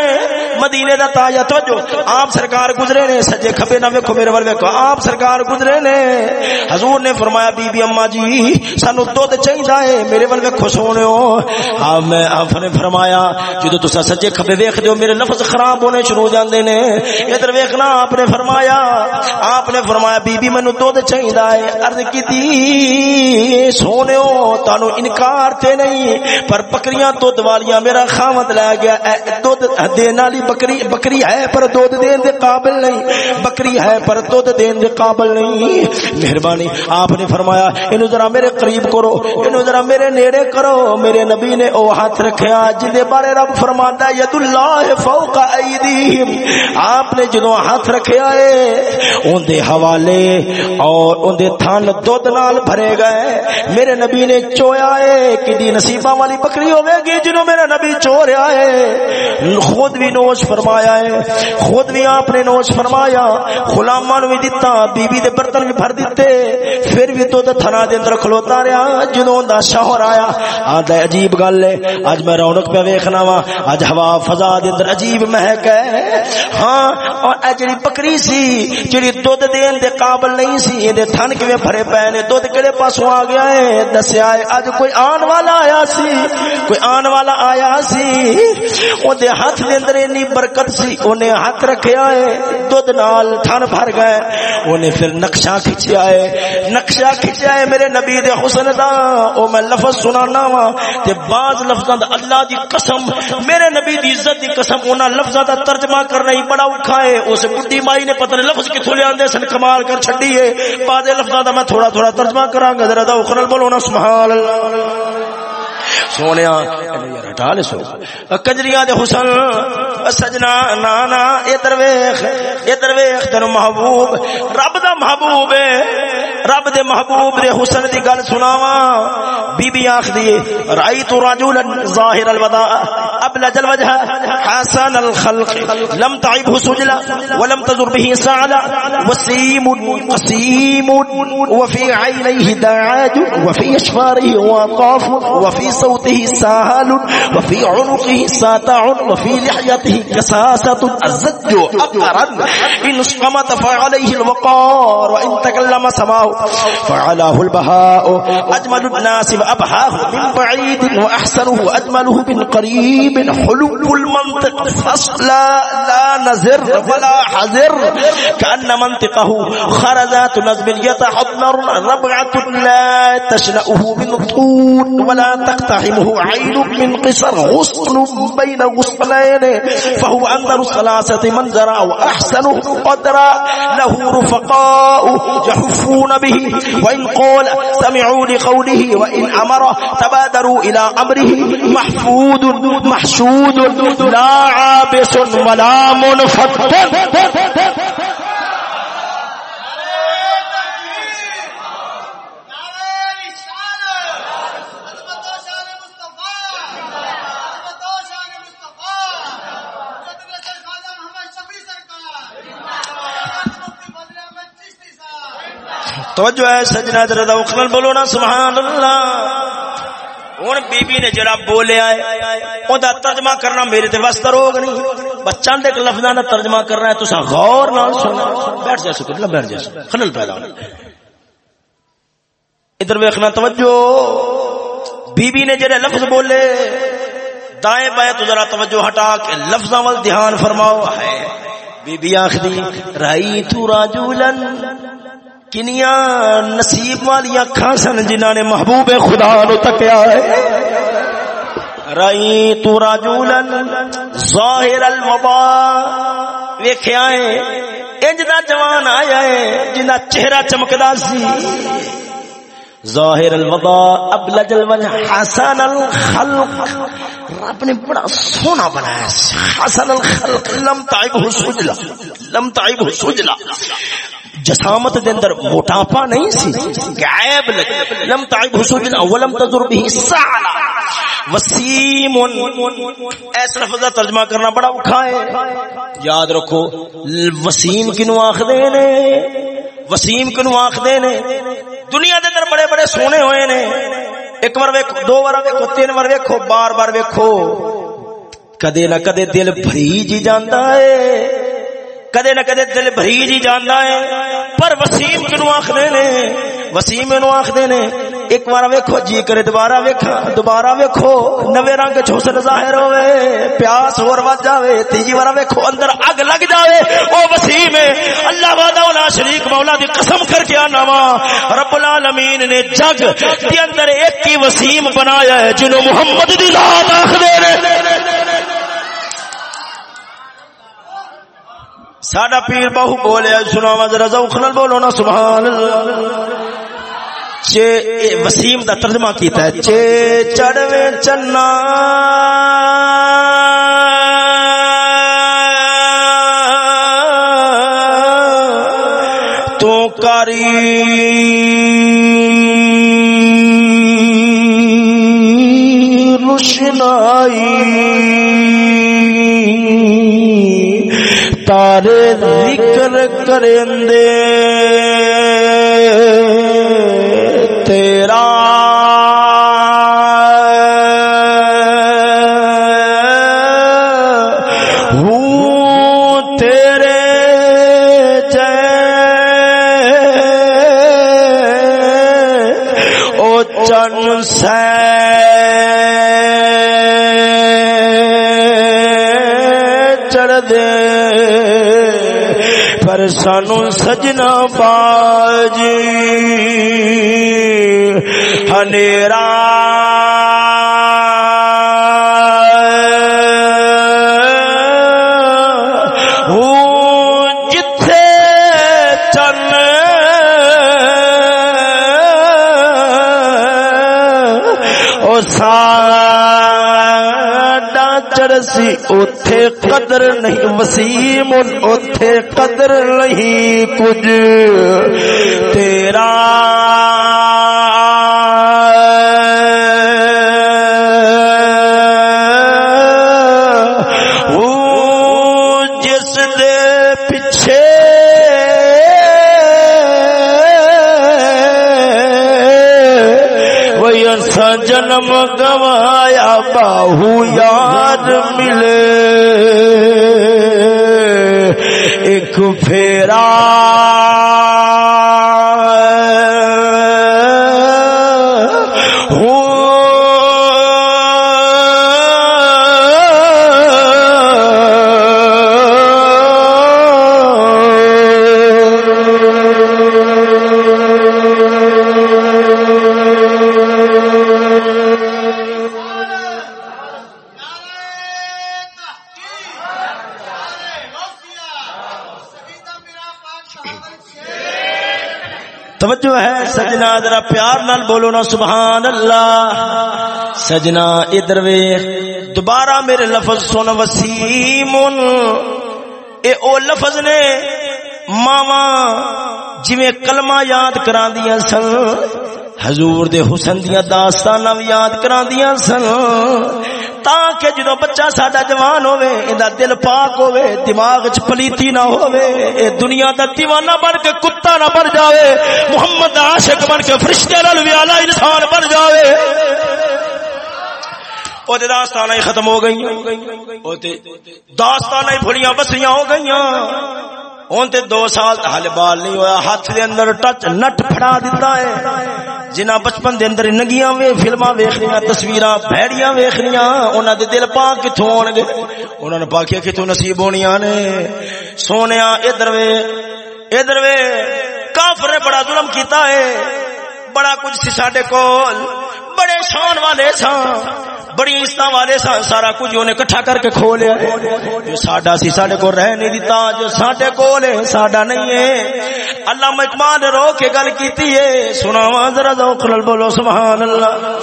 مدینے دا تاج، توجہ، آپ سرکار گزرے نے۔ سجے کھبے نہ ویکھو میرے ول ویکھو آپ سرکار گزرے نے۔ حضور نے فرمایا بی بی اما جی سانو دودھ چاہیدا ہے۔ میرے ول ویکھو سونےو آپ ہاں، میں آپ نے فرمایا، جدو تسا سجے کھبے ویکھ دیو میرے لفظ خراب ہونے شروع ہو جاندے نے۔ ادھر ویکھنا، آپ نے فرمایا۔ آپ نے فرمایا، بی بی، مینوں دودھ چاہیدا ہے۔ عرض کیتی سونےو تانو انکار تے نہیں۔ پر بکریاں دودھ والیاں، میرا خامد لے گیا۔ دودھ دین والی بکری بکری ہے پر دودھ دین دے قابل نہیں۔ بکری ہے پر دودھ دین دے قابل نہیں۔ مہربانی، آپ نے فرمایا اینو ذرا میرے قریب کرو۔ اینو ذرا میرے نیڑے کرو، میرے نبی نے او ہاتھ رکھیا جن دے بارے رب فرماندا ہے ید اللہ فوق ایدیہم۔ آپ نے جدوں ہاتھ رکھیا ہے، اون دے حوالے اور اون دے تھن دودھ نال بھرے گئے۔ میرے نبی نے چویا ہے کڈی نصیباں والی بکری ہوے گی جنوں میرا نبی چو رہا ہے۔ خود بھی نوش فرمایا ہے، خود بھی آپ نے نوش فرمایا۔ غلاماں نو بھی دتا بی بی دے برتن بھی بھر دیتے پھر بھی تو تھنا دے اندر کھلوتا رہا۔ جدوں دا شوہر آیا آدھا عجیب گل ہے۔ اج میں رونق پہ ویکھنا وا اج ہوا فضا دے اندر عجیب مہک ہے۔ ہاں اور اے جڑی بکری سی، جڑی دودھ دین دے قابل نہیں سی اے دے تھن کیویں بھرے پے نے؟ دودھ کڑے پاسوں آ گیا ہے؟ دسیا ہے اج کوئی آن والا آیا سی، کوئی آن والا آیا سی۔ او دے ہاتھ دے اندر اتنی برکت سی، اونے ہاتھ رکھیا ہے۔ دودھ نال تھن بھر گئے۔ اونے پھر نقشہ کھچیا ہے۔ نقشہ کھچیا ہے میرے نبی دے حسن دا۔ او میں لفظ سنانا وا تے بعض لفظاں دا اللہ دی قسم، میرے نبی دی عزت دی قسم، انہاں لفظاں دا ترجمہ کرنا ہی بڑا اوکھا ہے۔ اس بڈھی مائی نے پتہ نہیں لفظ کتھوں لے آندے سن، کمال کر چھڈی ہے۔ بعض لفظاں دا میں تھوڑا تھوڑا ترجمہ کراں گا، ذرا دا اخرل بولو نا، سبحان اللہ۔ سونے ہٹا لے سو کجریاں دے حسن سجنا، نانا اے درویش اے درویش تن محبوب، رب دا محبوب ہے۔ رب دے محبوب دے حسن دی گل سناواں۔ بی بی آکھ دی رایت رجلا ظاہر الوداع ابلج الوجه حسن الخلق، لم تعبه سجلا ولم تزر به سعلا وسيم قسيم وفي عينيه دعاج وفي اشفاره وقاف وفي صوته ساهل وفي عنقه ساتع وفي لحيته كساسة الزج أقرن إن صمت فعليه الوقار، وإن تكلم سماه فعلاه البهاء. أجمل الناس وأبهاه من بعيد وأحسنه أجمله من قريب. حلو المنطق. فصلا لا نزر ولا حذر كأن منطقه خرزات نزم يتحضر. ربعة لا تشنأه من طول ولا تقتحمه عين من قصر. غصن بين غصنين. فهو أنظر الثلاثة منظرا وأحسنه قدرا. له رفقاء يحفون به. وإن قال سمعوا لقوله، وإن أمر تبادروا إلى أمره محفود محشود، لا عابس ولا منفتن توجہ ہے سجنا درد اخلل بولو نا سبحان اللہ۔ ہوں بی بی نے جڑا بولیا ہے او ترجمہ کرنا میرے تے واسطہ روگ نہیں۔ بچہ دے لفظاں دا ترجمہ کرنا ہے، تساں غور نال سنو بیٹھ جا سکے بیٹھ جا سکے۔ خلل پیدا ہونا۔ ادھر ویکھنا، توجہ۔ بی بی نے جڑے لفظ بولے، دائیں بائیں تو ذرا توجہ ہٹا کے لفظاں ول دھیان فرماؤ۔ ہے بی بی آخری رائی تو راجولن۔ کنیا نصیب والی اکھاں سن جنہاں نے محبوب خدا نو تکیا ہے؟ رائی تو راجولن ظاہر الوبا، ویکھیا ہے، انج دا جوان آیا ہے جنہ چہرہ چمکدا سی۔ ظاہر الوضاء ابلج الوجہ، حسن الخلق۔ رب نے بڑا سونا بنایا حسن الخلق، لم تعبہ سجلا لم تعبہ سجلا جسامت دے اندر موٹاپا نہیں سی، غائب لگ لم تعب حسوجنا ولم تذر به سعلا۔ وسیم۔ ایس لفظ کا ترجمہ کرنا بڑا اوکھا ہے۔ یاد رکھو، وسیم کنو آخدے نے؟ وسیم کنو آخدے نے؟ دنیا دے اندر بڑے بڑے سونے ہوئے نے۔ ایک بار ویکھو، دو بار ویکھو، تین بار ویکھو، بار بار ویکھو۔ کدے نہ کدے دل بھری جی جاندا ہے۔ کدے نہ کدے دل بھری جی جاندا ہے۔ پر وسیم کنو آخدے نے؟ وسیم نو آخدے نے، ایک بار ویکھو جی کرے دوبارہ ویکھا، دوبارہ ویکھو، نوے رنگ چ حسن ظاہر ہوے پیاس ہور ود جاوے، تیجی بار ویکھو، اندر اگ لگ جاوے۔ او وسیم ہے، اللہ وحدہ لا شریک مولا دی قسم کر کے انا وا۔ رب العالمین نے جگ کے اندر ایک ہی وسیم بنایا ہے جنوں محمد دی ذات آخدے نے۔ ساڈا پیر بہو بولیا سنا ذرا، ذوق نال بولو نا سبحان اللہ چے وسیم دا ترجمہ کیتا ہے، چے چڑوے چنا۔ تو کاری۔ درندے وسیم اتے قدر نہیں کچھ پھر نال بولو نا، سبحان اللہ۔ سجنا ادھر ویخ دوبارہ میرے لفظ سن، وسیم۔ اے او لفظ نے ماوا جویں کلمہ یاد کرا دیا سن، حضور دے حسن دیا داستان یاد کرا دیا سن تاکہ جدو بچہ ساڈا جوان ہوے ایندا دل پاک ہوے دماغ وچ پلیتی نہ ہوے اے دنیا دا دیوانہ بن کے کتا نہ بن جاوے، محمد عاشق بن کے فرشتے نال وی اعلی انسان بن جاوے۔ او دے داستاناں ختم ہو گئیاں، او تے داستاناں بھڑیاں بسیاں ہو گئیاں۔ ہوں تے دو سال ہال بال نہیں ہویا۔ ہاتھ دے اندر ٹچ نٹ پھڑا دیتا ہے۔ جنہ بچپن دے اندر نگیاں وے فلماں ویکھنیاں تصویراں بھڑیاں ویکھنیاں انہاں دے دل پاک کتھوں ہون گے؟ انہاں نے پاکیا کتھوں نصیب ہونیاں نے۔ سونیا ادھر وے ادھر وے، کافر نے بڑا ظلم کیتا ہے۔ بڑا کچھ سی ساڈے کول، بڑے شان والے سان بڑی عزت والے سن، سارا کچھ انہیں کٹھا کر کے کھو لیا۔ جو ساڈا سی ساڈے کو رہ نہیں دیتا جو ساڈے کول ہے، ساڈا نہیں ہے۔ اللہ اقبال نے رو کے گل کیتی ہے۔ سناواں ذرا ذوق نال بولو سبحان اللہ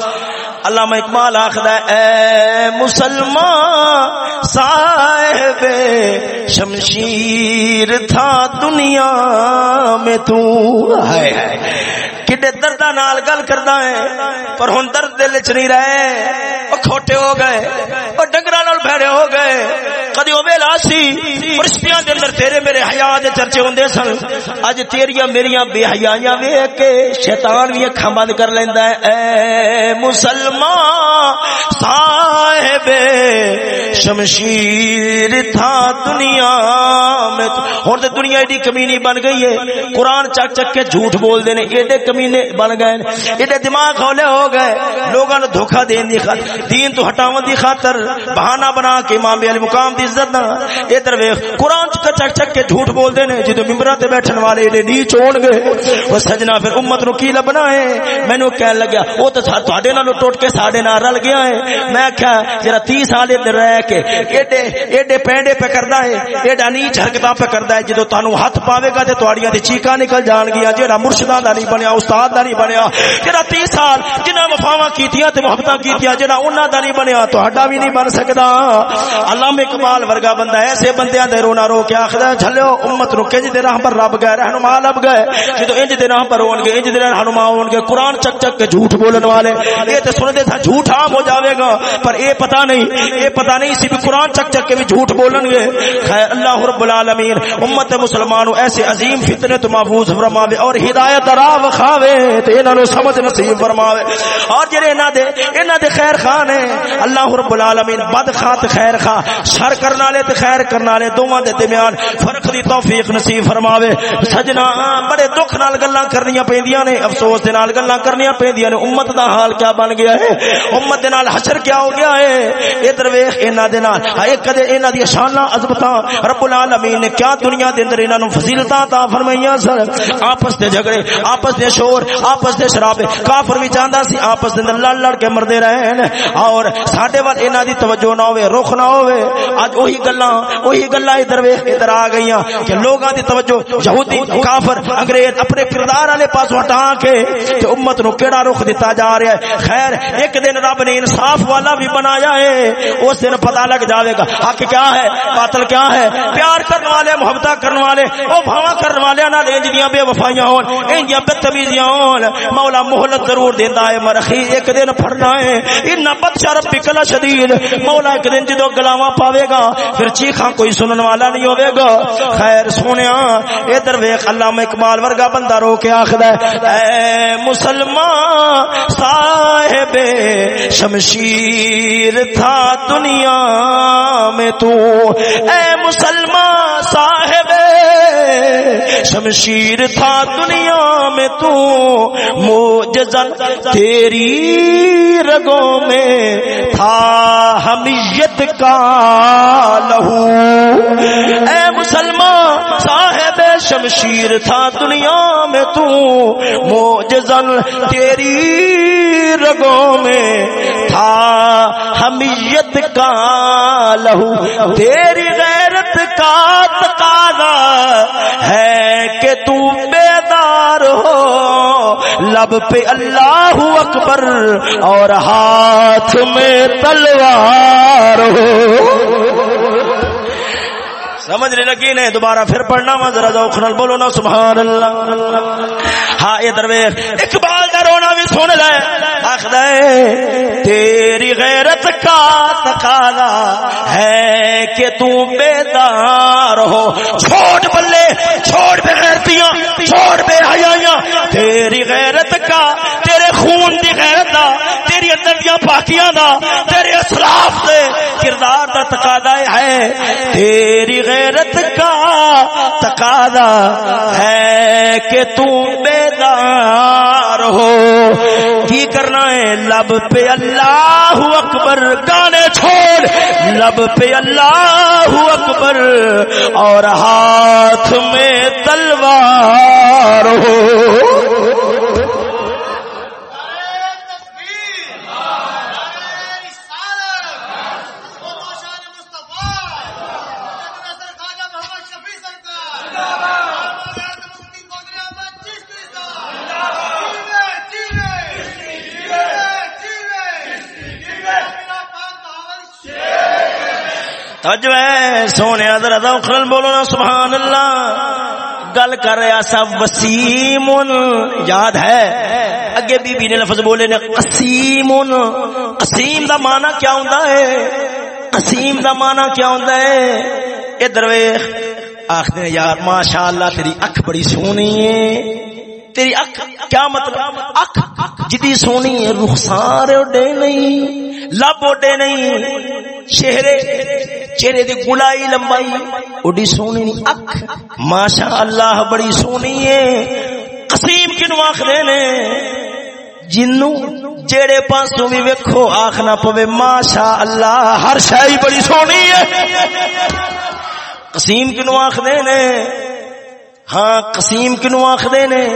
علامہ اقبال آخر اے مسلمان صاحب، شمشیر تھا دنیا میں تو۔ ہے کڈے درد نال گل کردا ہے پر ہن درد دل چ نہیں رہے او کھوٹے ہو گئے او ڈنگراں نال بھڑے ہو گئے کدی او ویلا سی فرشتیاں دے اندر تیرے میرے حیا دے چرچے ہوندے سن اج تیریاں میریاں بے حیاں ویکھ کے شیطان وی اکھاں بند کر لیندا ہے اے مسلمان صاحب شمشیر تھا دنیا میں ہن تے دنیا ایڈی کمینی بن گئی ہے قرآن چک چک کے جھوٹ بول دے نے ایڈے کمینے بن گئے۔ ایڈے دماغ ہولے ہو گئے۔ لوگوں نے دھوکا دین دی خاطر دین تو ہٹاون دی خاطر بہانہ بنا کے امام علی مقام دی عزت نہ۔ ادھر ویکھ، قرآن چک چک چک کے جھوٹ بول دے نے جدو ممبراں تے بیٹھن والے ایڈے نیچ ہون گے او سجنا پھر امت نو کی لبنا ہے؟ مینوں کہن لگا او تے تواڈے نال ٹوٹ کے ساڈے نال رل گیا ہے۔ میں کہا جرا 30 سال ادھر رہ کے ایڈے ایڈے پینڈے پہ کردا ہے۔ ایڈا نیچ حرکتاں پہ کردا ہے جدو تانوں ہاتھ پاوے گا تے تواڈیاں تے چیکاں نکل جان گیاں جیڑا مرشداں دا نہیں بنیا استاد دا نہیں بنیا۔ جڑا 30 سال جنہ وفاواں کیتیاں تے محبتاں کیتیاں، جڑا انہاں دا نہیں بنیا، تہاڈا بھی نہیں بن سکدا۔ علامہ اقبال ورگا بندہ ایسے بندیاں دے رونا رو کے آکھدا جھلو امت رکے جے راہ پر رب گئے، رہنما لب گئے۔ جدو انج دے راہ پر ہون گے، انج دے رہنما ہون گے قران چک چک کے جھوٹ بولن والے۔ اے تے سن دے تھا، جھوٹ عام ہو جاوے گا، پر اے پتا نہیں، یہ پتا نہیں سی بھی قرآن چک چک کے بھی جھوٹ بولن گے۔ خیر، اللہ رب العالمین، امت مسلمانوں، ایسے عظیم فتنے تو محفوظ فرماوے اور ہدایت راہ وکھاوے تے انہاں نو سمجھ نصیب فرماوے۔ اور جڑے انہاں دے انہاں دے خیر خان ہیں۔ اللہ رب العالمین بد خات خیر خواہ شر کرنے والے تے خیر کرنے والے دوواں دے درمیان فرق دی توفیق نصیب فرماوے۔ سجنا، بڑے دکھ نال گلاں کرنیاں پیندیاں نے۔ افسوس دے نال گلاں کرنیاں پیندیاں نے۔ امت دا حال کیا بن گیا ہے؟ امت دے نال حشر کیا ہو گیا ہے؟ ادھر ویکھ انہاں دے نال۔ اے کدے انہاں دی شاناں، عظمتاں رب العالمین نے کیا دنیا دے اندر انہاں نو فضیلتاں عطا فرمائیاں سر آپس دے جھگڑے، آپس دے شور آپس دے شراب کافر بھی چاہندا سی، آپس دے اندر لڑ لڑ کے مردے رہن۔ اور ساڈے ول انہاں دی توجہ نہ ہوے رخ نہ ہوے اج وہی گلاں وہی گلاں ادھر ویکھ ادھر آ گئیاں۔ کہ لوگاں دی توجہ، یہودی، کافر، انگریز اپنے کردار والے پاس ہٹا کے تے امت نو کیڑا رخ دیتا جا رہا ہے؟ خیر، ایک دن رب نے انصاف والا بھی بنایا ہے، اس دن پتہ لگ جاوے گا۔ حق کیا ہے؟ باطل کیا ہے؟ پیار کرنے والے محبت کرنے والے، او بھاوا کرنے والے نال انج دیاں بے وفائیاں ہون انج دیاں بدتمیزیاں ہون مولا مہلت ضرور دیندا ہے مرخی ایک دن پھڑنا ہے۔ ان بد شرف بکلا شدید۔ مولا ایک دن جدو گلاواں پاوے گا، پھر چیخاں کوئی سنن والا نہیں ہوے گا۔ خیر سونیا ادھر ویکھ علامہ اقبال ورگا بندہ رو کے آکھدا ہے، اے مسلمان صاحب، شمشیر تھا دنیا میں تو۔ اے مسلمان صاحب شمشیر تھا دنیا میں تو موجزن تیری رگوں میں تھا ہمیت کا لہو۔ اے مسلمان صاحب شمشیر تھا دنیا میں تو موجزن تیری رگوں میں تھا ہمیت کا لہو۔ تیری غیرت کا تقاضا ہے کہ تو بیدار ہو۔ لب پہ اللہ اکبر اور ہاتھ میں تلوار ہو۔ سمجھ نہیں لگی نے، دوبارہ پھر پڑھنا وا، ذرا ذوق نال بولو نا سبحان اللہ ہاں یہ درویش، اقبال دا رونا بھی سن لے۔ آخدا ہے، تیری غیرت کا تقاضا ہے کہ تو بیدار ہو۔ چھوڑ بلے، چھوڑ بے غیرتیاں، چھوڑ بے حیاں تیری غیرت کا، تیرے خون دی غیرت دا، تیری اندر دیا پاکیاں دا، تیرے اسلاف دے۔ کردار دا تقاضا ہے۔ تیری غیرت کا تقاضا ہے کہ تو بیدار ہو۔ کی کرنا ہے؟ لب پہ اللہ اکبر، گانے چھوڑ۔ لب پہ اللہ اکبر اور ہاتھ میں تلوار ہو۔ سونے ذرا دوخل بولو نا سبحان اللہ۔ گل کر رہا سب وسیم یاد ہے؟ اگے بی بی نے لفظ بولے نے قسیم قسیم دا معنی کیا ہوندا ہے؟ قسیم دا معنی کیا ہوندا ہے؟ ادھر ویکھ، آخدے یار، ماشاءاللہ تیری اکھ بڑی سونی ہے۔ تیری اکھ، کیا مطلب؟ اکھ جدی سونی ہے، رخسار اڈے نہیں، لب اڈے نہیں، چہرے چہرے دی گلائی لمبائی اڈی سونی اکھ۔ ماشاء اللہ بڑی سونی ہے۔ قسیم کنو آخدے نے۔ جنو جیڑے پاسوں بھی ویکھو آخنا پوے۔ ماشاء اللہ ہر شاہی بڑی سونی ہے۔ قسیم کنو آخدے نے۔ ہاں قسیم کنو آخدے نے۔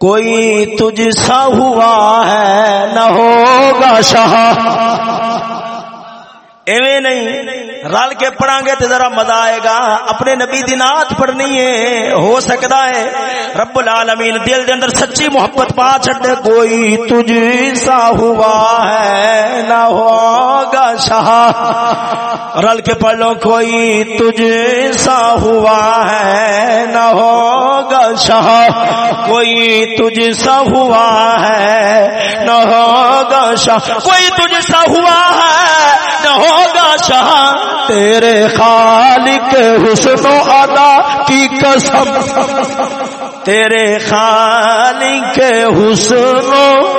کوئی تجھ سا ہوا ہے، نہ ہوگا شاہ۔ ایویں نہیں، رل کے پڑھا گے تو ذرا مزہ آئے گا۔ اپنے نبی دی نات پڑھنی ہے، ہو سکتا ہے۔ رب العالمین، دل دے اندر سچی محبت پا چھڑے کوئی تجھ سا ہوا ہے، نہ ہوگا شاہ۔ رل کے پڑھ لو، کوئی تجھ سا ہوا ہے، نہ ہوگا شاہ۔ کوئی تجھ سا ہوا ہے، نہ ہوگا شاہ۔ کوئی تجھ سا ہوا ہے نہ ہوگا شاہ، تیرے خالق حسن و ادا کی قسم۔ تیرے خالق حسن و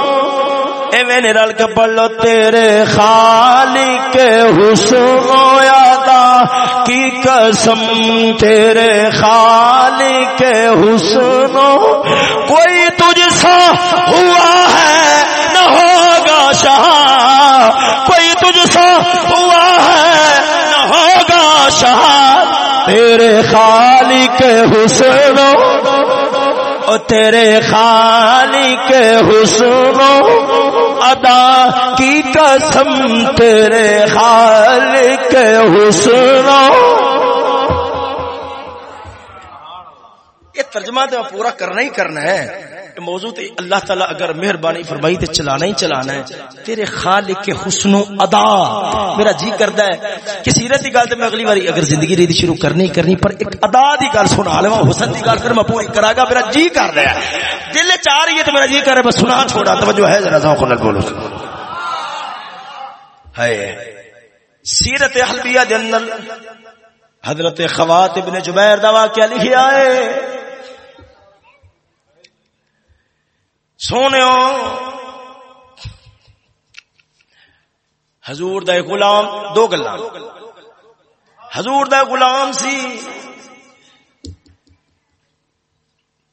ایویں رل کے پڑھ لو، تیرے خالق حسن و ادا کی قسم۔ تیرے خالق حسن کوئی تجھ سا ہوا ہے، نہ ہوگا شاہ۔ ہوا ہے، نہ ہوگا شاہ تیرے خالق حسن او تیرے خالق حسن ادا کی قسم تیرے خالق حسن یہ ترجمہ تو پورا کرنا ہی کرنا ہے۔ موضوع تے اللہ تعالی اگر مہربانی فرمائی تے چلانا ہی چلانا ہے، تیرے خالق کے حسن و ادا میرا جی کردا ہے۔ کہ سیرت دی گل تے میں اگلی باری اگر زندگی ری شروع کرنی کرنی، پر ایک ادا دی گل سنا لواں، حسن دی گل پھر میں پوری کرا گا میرا جی کر رہا ہے۔ دل چاہ رہی ہے تو میرا جی کر رہا ہے بس سنا چھوڑا، توجہ ہے ذرا، ذوق نال بولو۔ ہے سیرت حلبیہ دے اندر حضرت خوات ابن جبیر دا واقعہ لکھیا ہے۔ سونے حضور دے غلام، دو گلا حضور دے غلام سی۔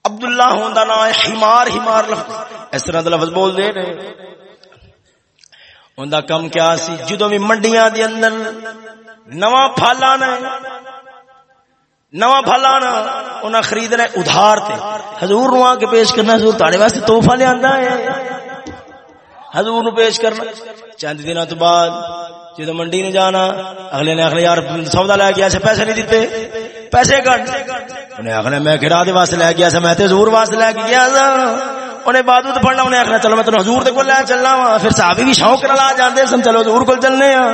عبداللہ ہوں نا ہمار ہمار اس طرح لفظ بول دے رہے ان کم کیا سی؟ جدو بھی منڈیاں دے اندر نواں پھل آنا نواں پھل آنا انہیں خریدنا ادھار تے۔ حضور نو آ کے پیش کرنا، حضور تاڑے واسطے توحفہ لیا ہے۔ حضور نو پیش کرنا۔ چند دنوں تو بعد جدو منڈی نے جانا، اگلے نے اگلے یار، سودا لے گیا پیسے نہیں دیتے۔ پیسے کٹ انہیں اگلے میں کھڑا دے واسطے لے گیا میں تے حضور واسطے لے کے گیا انہیں بادو تو پڑھنا، انہیں آخنا، چلو میں تمہیں حضور کو لے چلنا وا پھر صحابی بھی شوق لا جاندے سن، چلو حضور کو چلنے ہاں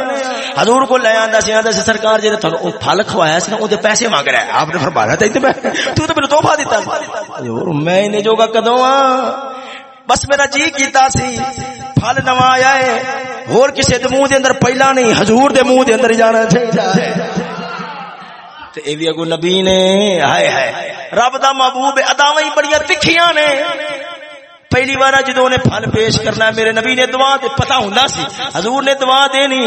حضور کو لے آندا سی آندا سی، سرکار جے تھانو او پھل کھوایا سی نا او پیسے مانگ رہا ہے۔ آپ نے فرمایا تھا تے تو تے میرے تحفہ دیتا حضور، میں انہیں جو کا کدوں ہاں بس میرا جی کیتا سی، پھل نواں آیا ہے۔ اور کسے دے منہ دے اندر پہلا نہیں، حضور دے منہ دے اندر جانا چاہیے۔ تے اے وی اگو نبی نے، ہائے ہائے، رب دا محبوب اداواں ہی بڑیاں تکھیاں نے۔ پہلی بار جدو نے پھل پیش کرنا میرے نبی نے دعا دے پتا ہوں سی۔ حضور نے دعا دینی،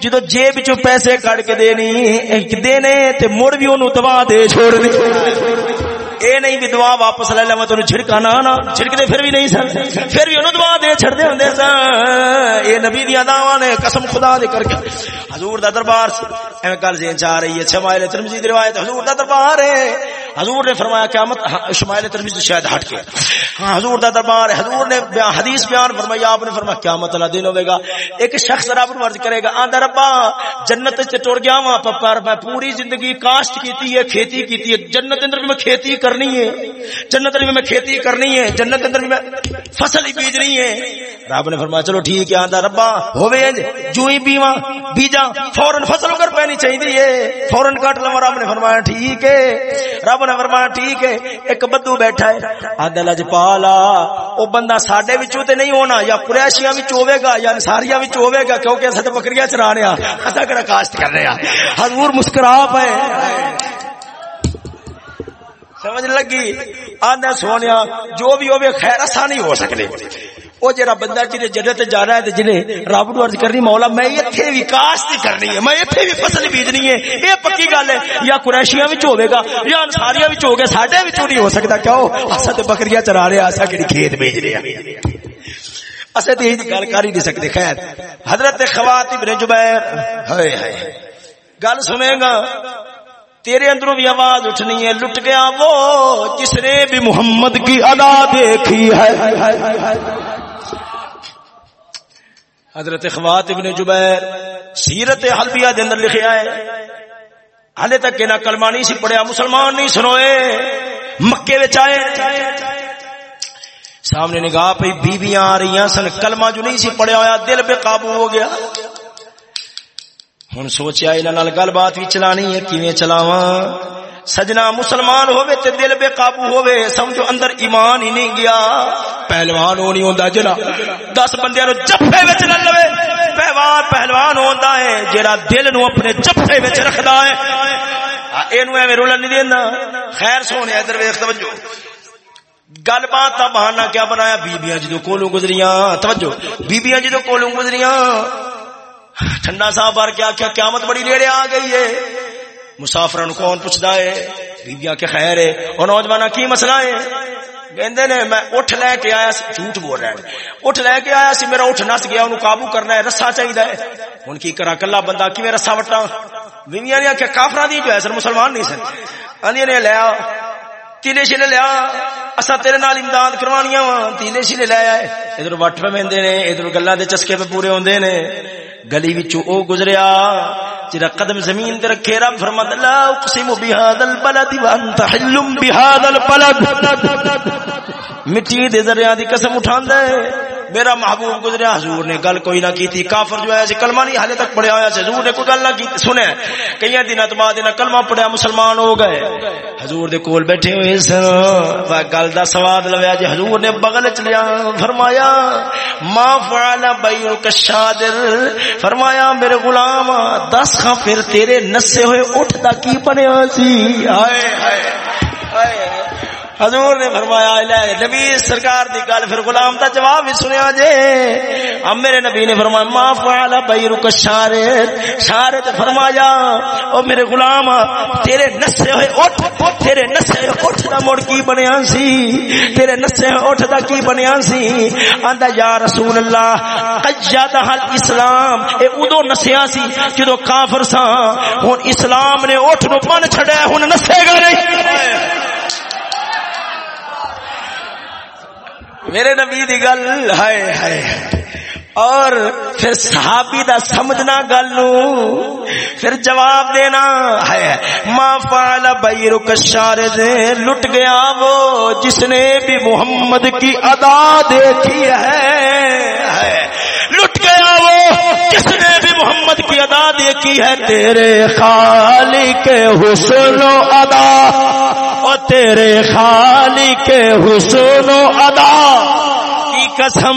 جدو جیب چو پیسے کٹ کے دینی، ایک دینے تے مڑ بھی انہوں دعا دے چھوڑ دی۔ اے نہیں بھی دعا واپس لے لے میں تینوں چھڑکانا نا چھڑکتے پھر بھی نہیں سن۔ پھر بھی انہوں دعا دے چھڑ دے ہوندے سن۔ اے نبی دی دعوا نے قسم خدا دے کر کے۔ حضور دا دربار سی اے گل ذہن چ آ رہی ہے شمائل ترمذی دی روایت، حضور دا دربار ہے۔ حضور نے فرمایا قیامت شمائل ترمذی شاید ہٹ کے۔ ہاں حضور دا دربار حضور نے بیان حدیث بیان فرمایا آپ نے فرمایا قیامت اللہ دن ہوے گا۔ ایک شخص رب نو عرض کرے گا آندا ربا، جنت تے ٹر گیا ہاں وا پر میں پوری زندگی کاشت کیتی ہے، کھیتی کیتی ہے۔ جنت اندر میں کھیتی کرنی ہے۔ جنت میں میں کھیتی کرنی ہے۔ جنت اندر میں فصل ہی بیجنی ہے۔ رب نے فرمایا، چلو ٹھیک ہے آندا ربا ہوے انج جو ہی بیواں بیجا فورن فصل کر پینی چاہیے فورن کٹ لوا رب نے فرمایا، ٹھیک ہے۔ رب آپ نے فرمایا، ٹھیک ہے، ایک بدو بیٹھا ہے۔ آندا لجپالا او بندہ ساڈے وچوں تے نہیں ہونا، یا قریشیاں وچ ہوے گا، یا انصاریاں وچ ہوے گا، کیونکہ اساں تے بکریاں چرانے ہاں اساں کڑا کاشت کر رہے ہاں حضور مسکرا پے۔ سمجھ لگی؟ آدھا سونے جو بھی ہوئے خیر ایسا نہیں ہو سکتے وہ جڑا بندہ جنہیں جنت جا رہا ہے جنہیں رب نو ارض کرنی مولا میں اتنے بھی کاشت کرنی ہے، میں اتنے بھی فصل بیجنی ہے۔ یہ پکی گل ہے، یا قریشیاں وچ ہوے گا یا انصاریاں وچ ہو گیا ساڈے وچ نہیں ہو سکتا۔ کیوں؟ اسا تے بکریاں چرا رہے اسا کڑی کھیت بیج رہے ہیں؟ اسا تے یہ گل کر ہی نہیں سکتے۔ خیر، حضرت خوات ابن جبیر، ہائے ہائے، گل سنے گا، تیرے اندروں بھی آواز اٹھنی ہے، لٹ گیا وہ جس نے بھی محمد کی ادا دیکھی ہے۔ حضرت خوات ابن جبیر سیرت حلبیہ دے اندر لکھیا ہے ہلے تک انہاں کلمہ نہیں سی پڑھیا، مسلمان نہیں سنوئے، مکے وچ آئے۔ سامنے نگاہ پہ بیویاں آ رہی سن، کلمہ جو نہیں سی پڑھیا ہویا، دل بے قابو ہو گیا۔ ہن سوچیا انہاں نال گل بات وی چلانی ہے، کیویں چلاواں؟ سجنا مسلمان ہوئے تے دل بے قابو ہوئے سمجھو اندر ایمان ہی نہیں گیا۔ پہلوان ہو نہیں ہوندا جڑا۔ دس بندیاں نو جفے وچ نہ لوے۔ پہلوان پہلوان ہوندا ہے جڑا دل نو اپنے جفے وچ رکھدا ہے۔ اینو ایویں رولن نہیں دیندا۔ خیر سونے ادھر ویکھ توجہ۔ گل بات کا بہانا کیا بنایا؟ بیبیاں جدو کولو گزریاں۔ توجہ۔ بیبیاں جدو کولو گزریاں۔ ٹھنڈا صاحب بار کیا کیا قیامت بڑی نیڑے آ گئی ہے۔ مسافر کون پوچھتا ہے؟ بیبیاں کے خیر ہے۔ اور نوجوان کی مسئلہ ہے؟ کہندے نے، میں اٹھ لے کے آیا سی، جھوٹ بول رہا ہے۔ اٹھ لے کے آیا سی، میرا اٹھ نس گیا، انہوں قابو کرنا ہے، رسا چاہیے ہے۔ ہن کی کرا کلا بندہ، کیویں رسا وٹا بیویاں نے کہ کافراں دی جو ہے سر، مسلمان نہیں سن۔ آندی نے لیا تیلے شیلے لیا۔ اسا تیرے نال امداد کروانیاں وا تیلے شیلے لے آئے۔ ادھر وٹ پہ میندے نے، ادھر گلاں دے چسکے پہ پورے ہوندے نے۔ گلی وچوں او گزریا۔ جڑا قدم زمین تے رکھے، رب فرماتا، لا اقسم بهذا البلد وانت حل بهذا البلد۔ مٹی دے ذریعہ دی قسم اٹھاندا ہے۔ میرا محبوب گزریا، حضور نے گل کوئی نہ کی تھی۔ کافر جو ہے کلمہ نہیں حالے تک پڑھیا ہوا حضور نے کوئی گل نہ کی سنے کئی دن تو بعد انہیں کلمہ پڑھیا، مسلمان ہو گئے۔ حضور دے کول بیٹھے ہوئے سن۔ گل دا سواد لویا جی حضور نے بغل چ لیا۔ فرمایا، ما فعل بیرک الشادر فرمایا، میرے غلام، دس خاں پھر تیرے نسے ہوئے اٹھ دا کی بنیا سی؟ ہائے ہائے ہائے حضور نے فرمایا نبی، سرکار دی گل پھر غلام دا جواب بھی سنیا جے۔ اب میرے نبی نے فرمایا، ما فعل بیرک شارد شارد فرمایا، او میرے غلام، تیرے نسے ہوئے اٹھ، تیرے نسے اٹھ دا مڑ کی بنیا سی؟ تیرے نسے اٹھ دا کی بنیا سی؟ آندا، یا رسول اللہ قجد حل اسلام اے ادو نسیا سی، جدو کافر سا ہن اسلام نے اٹھ نو پن چھڑیا ہن نسے گا نہیں میرے نبی دی گل، ہائے ہائے اور پھر صحابی دا سمجھنا گل نو، پھر جواب دینا ہے ما فعل بیرک الشارد لٹ گیا وہ جس نے بھی محمد کی ادا دیکھی ہے لٹ گیا وہ کس نے بھی محمد کی ادا دیکھی ہے؟ تیرے خالی کے حسن و ادا۔ اور تیرے کے حسن و ادا۔ قسم،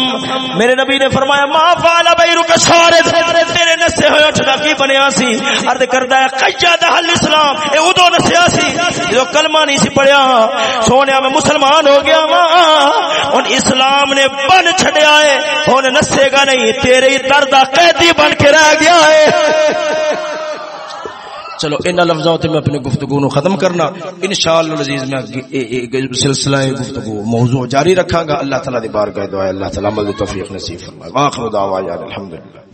میرے نبی نے فرمایا، ما فعل بیرک الشارد تیرے نسے ہوئے اٹھنا کی بنیا سی؟ عرض کردا ہے، قیاد حل اسلام. اے ادو نسیا سی جو کلمہ نہیں سی پڑھیا، سونیا میں مسلمان ہو گیا ماں ان اسلام نے بن چھڑیا ہے، ہن نسے گا نہیں، تیرے ہی درد قیدی بن کے رہ گیا ہے۔ چلو، ان لفظوں تے میں اپنی گفتگو نو ختم کرنا۔ انشاءاللہ العزیز، میں سلسلہ گفتگو، موضوع جاری رکھاں گا۔ اللہ تعالی دی بارگاہ دعا اللہ تعالی عمل توفیق نصیب فرمائے۔ واخر دعوانا الحمدللہ۔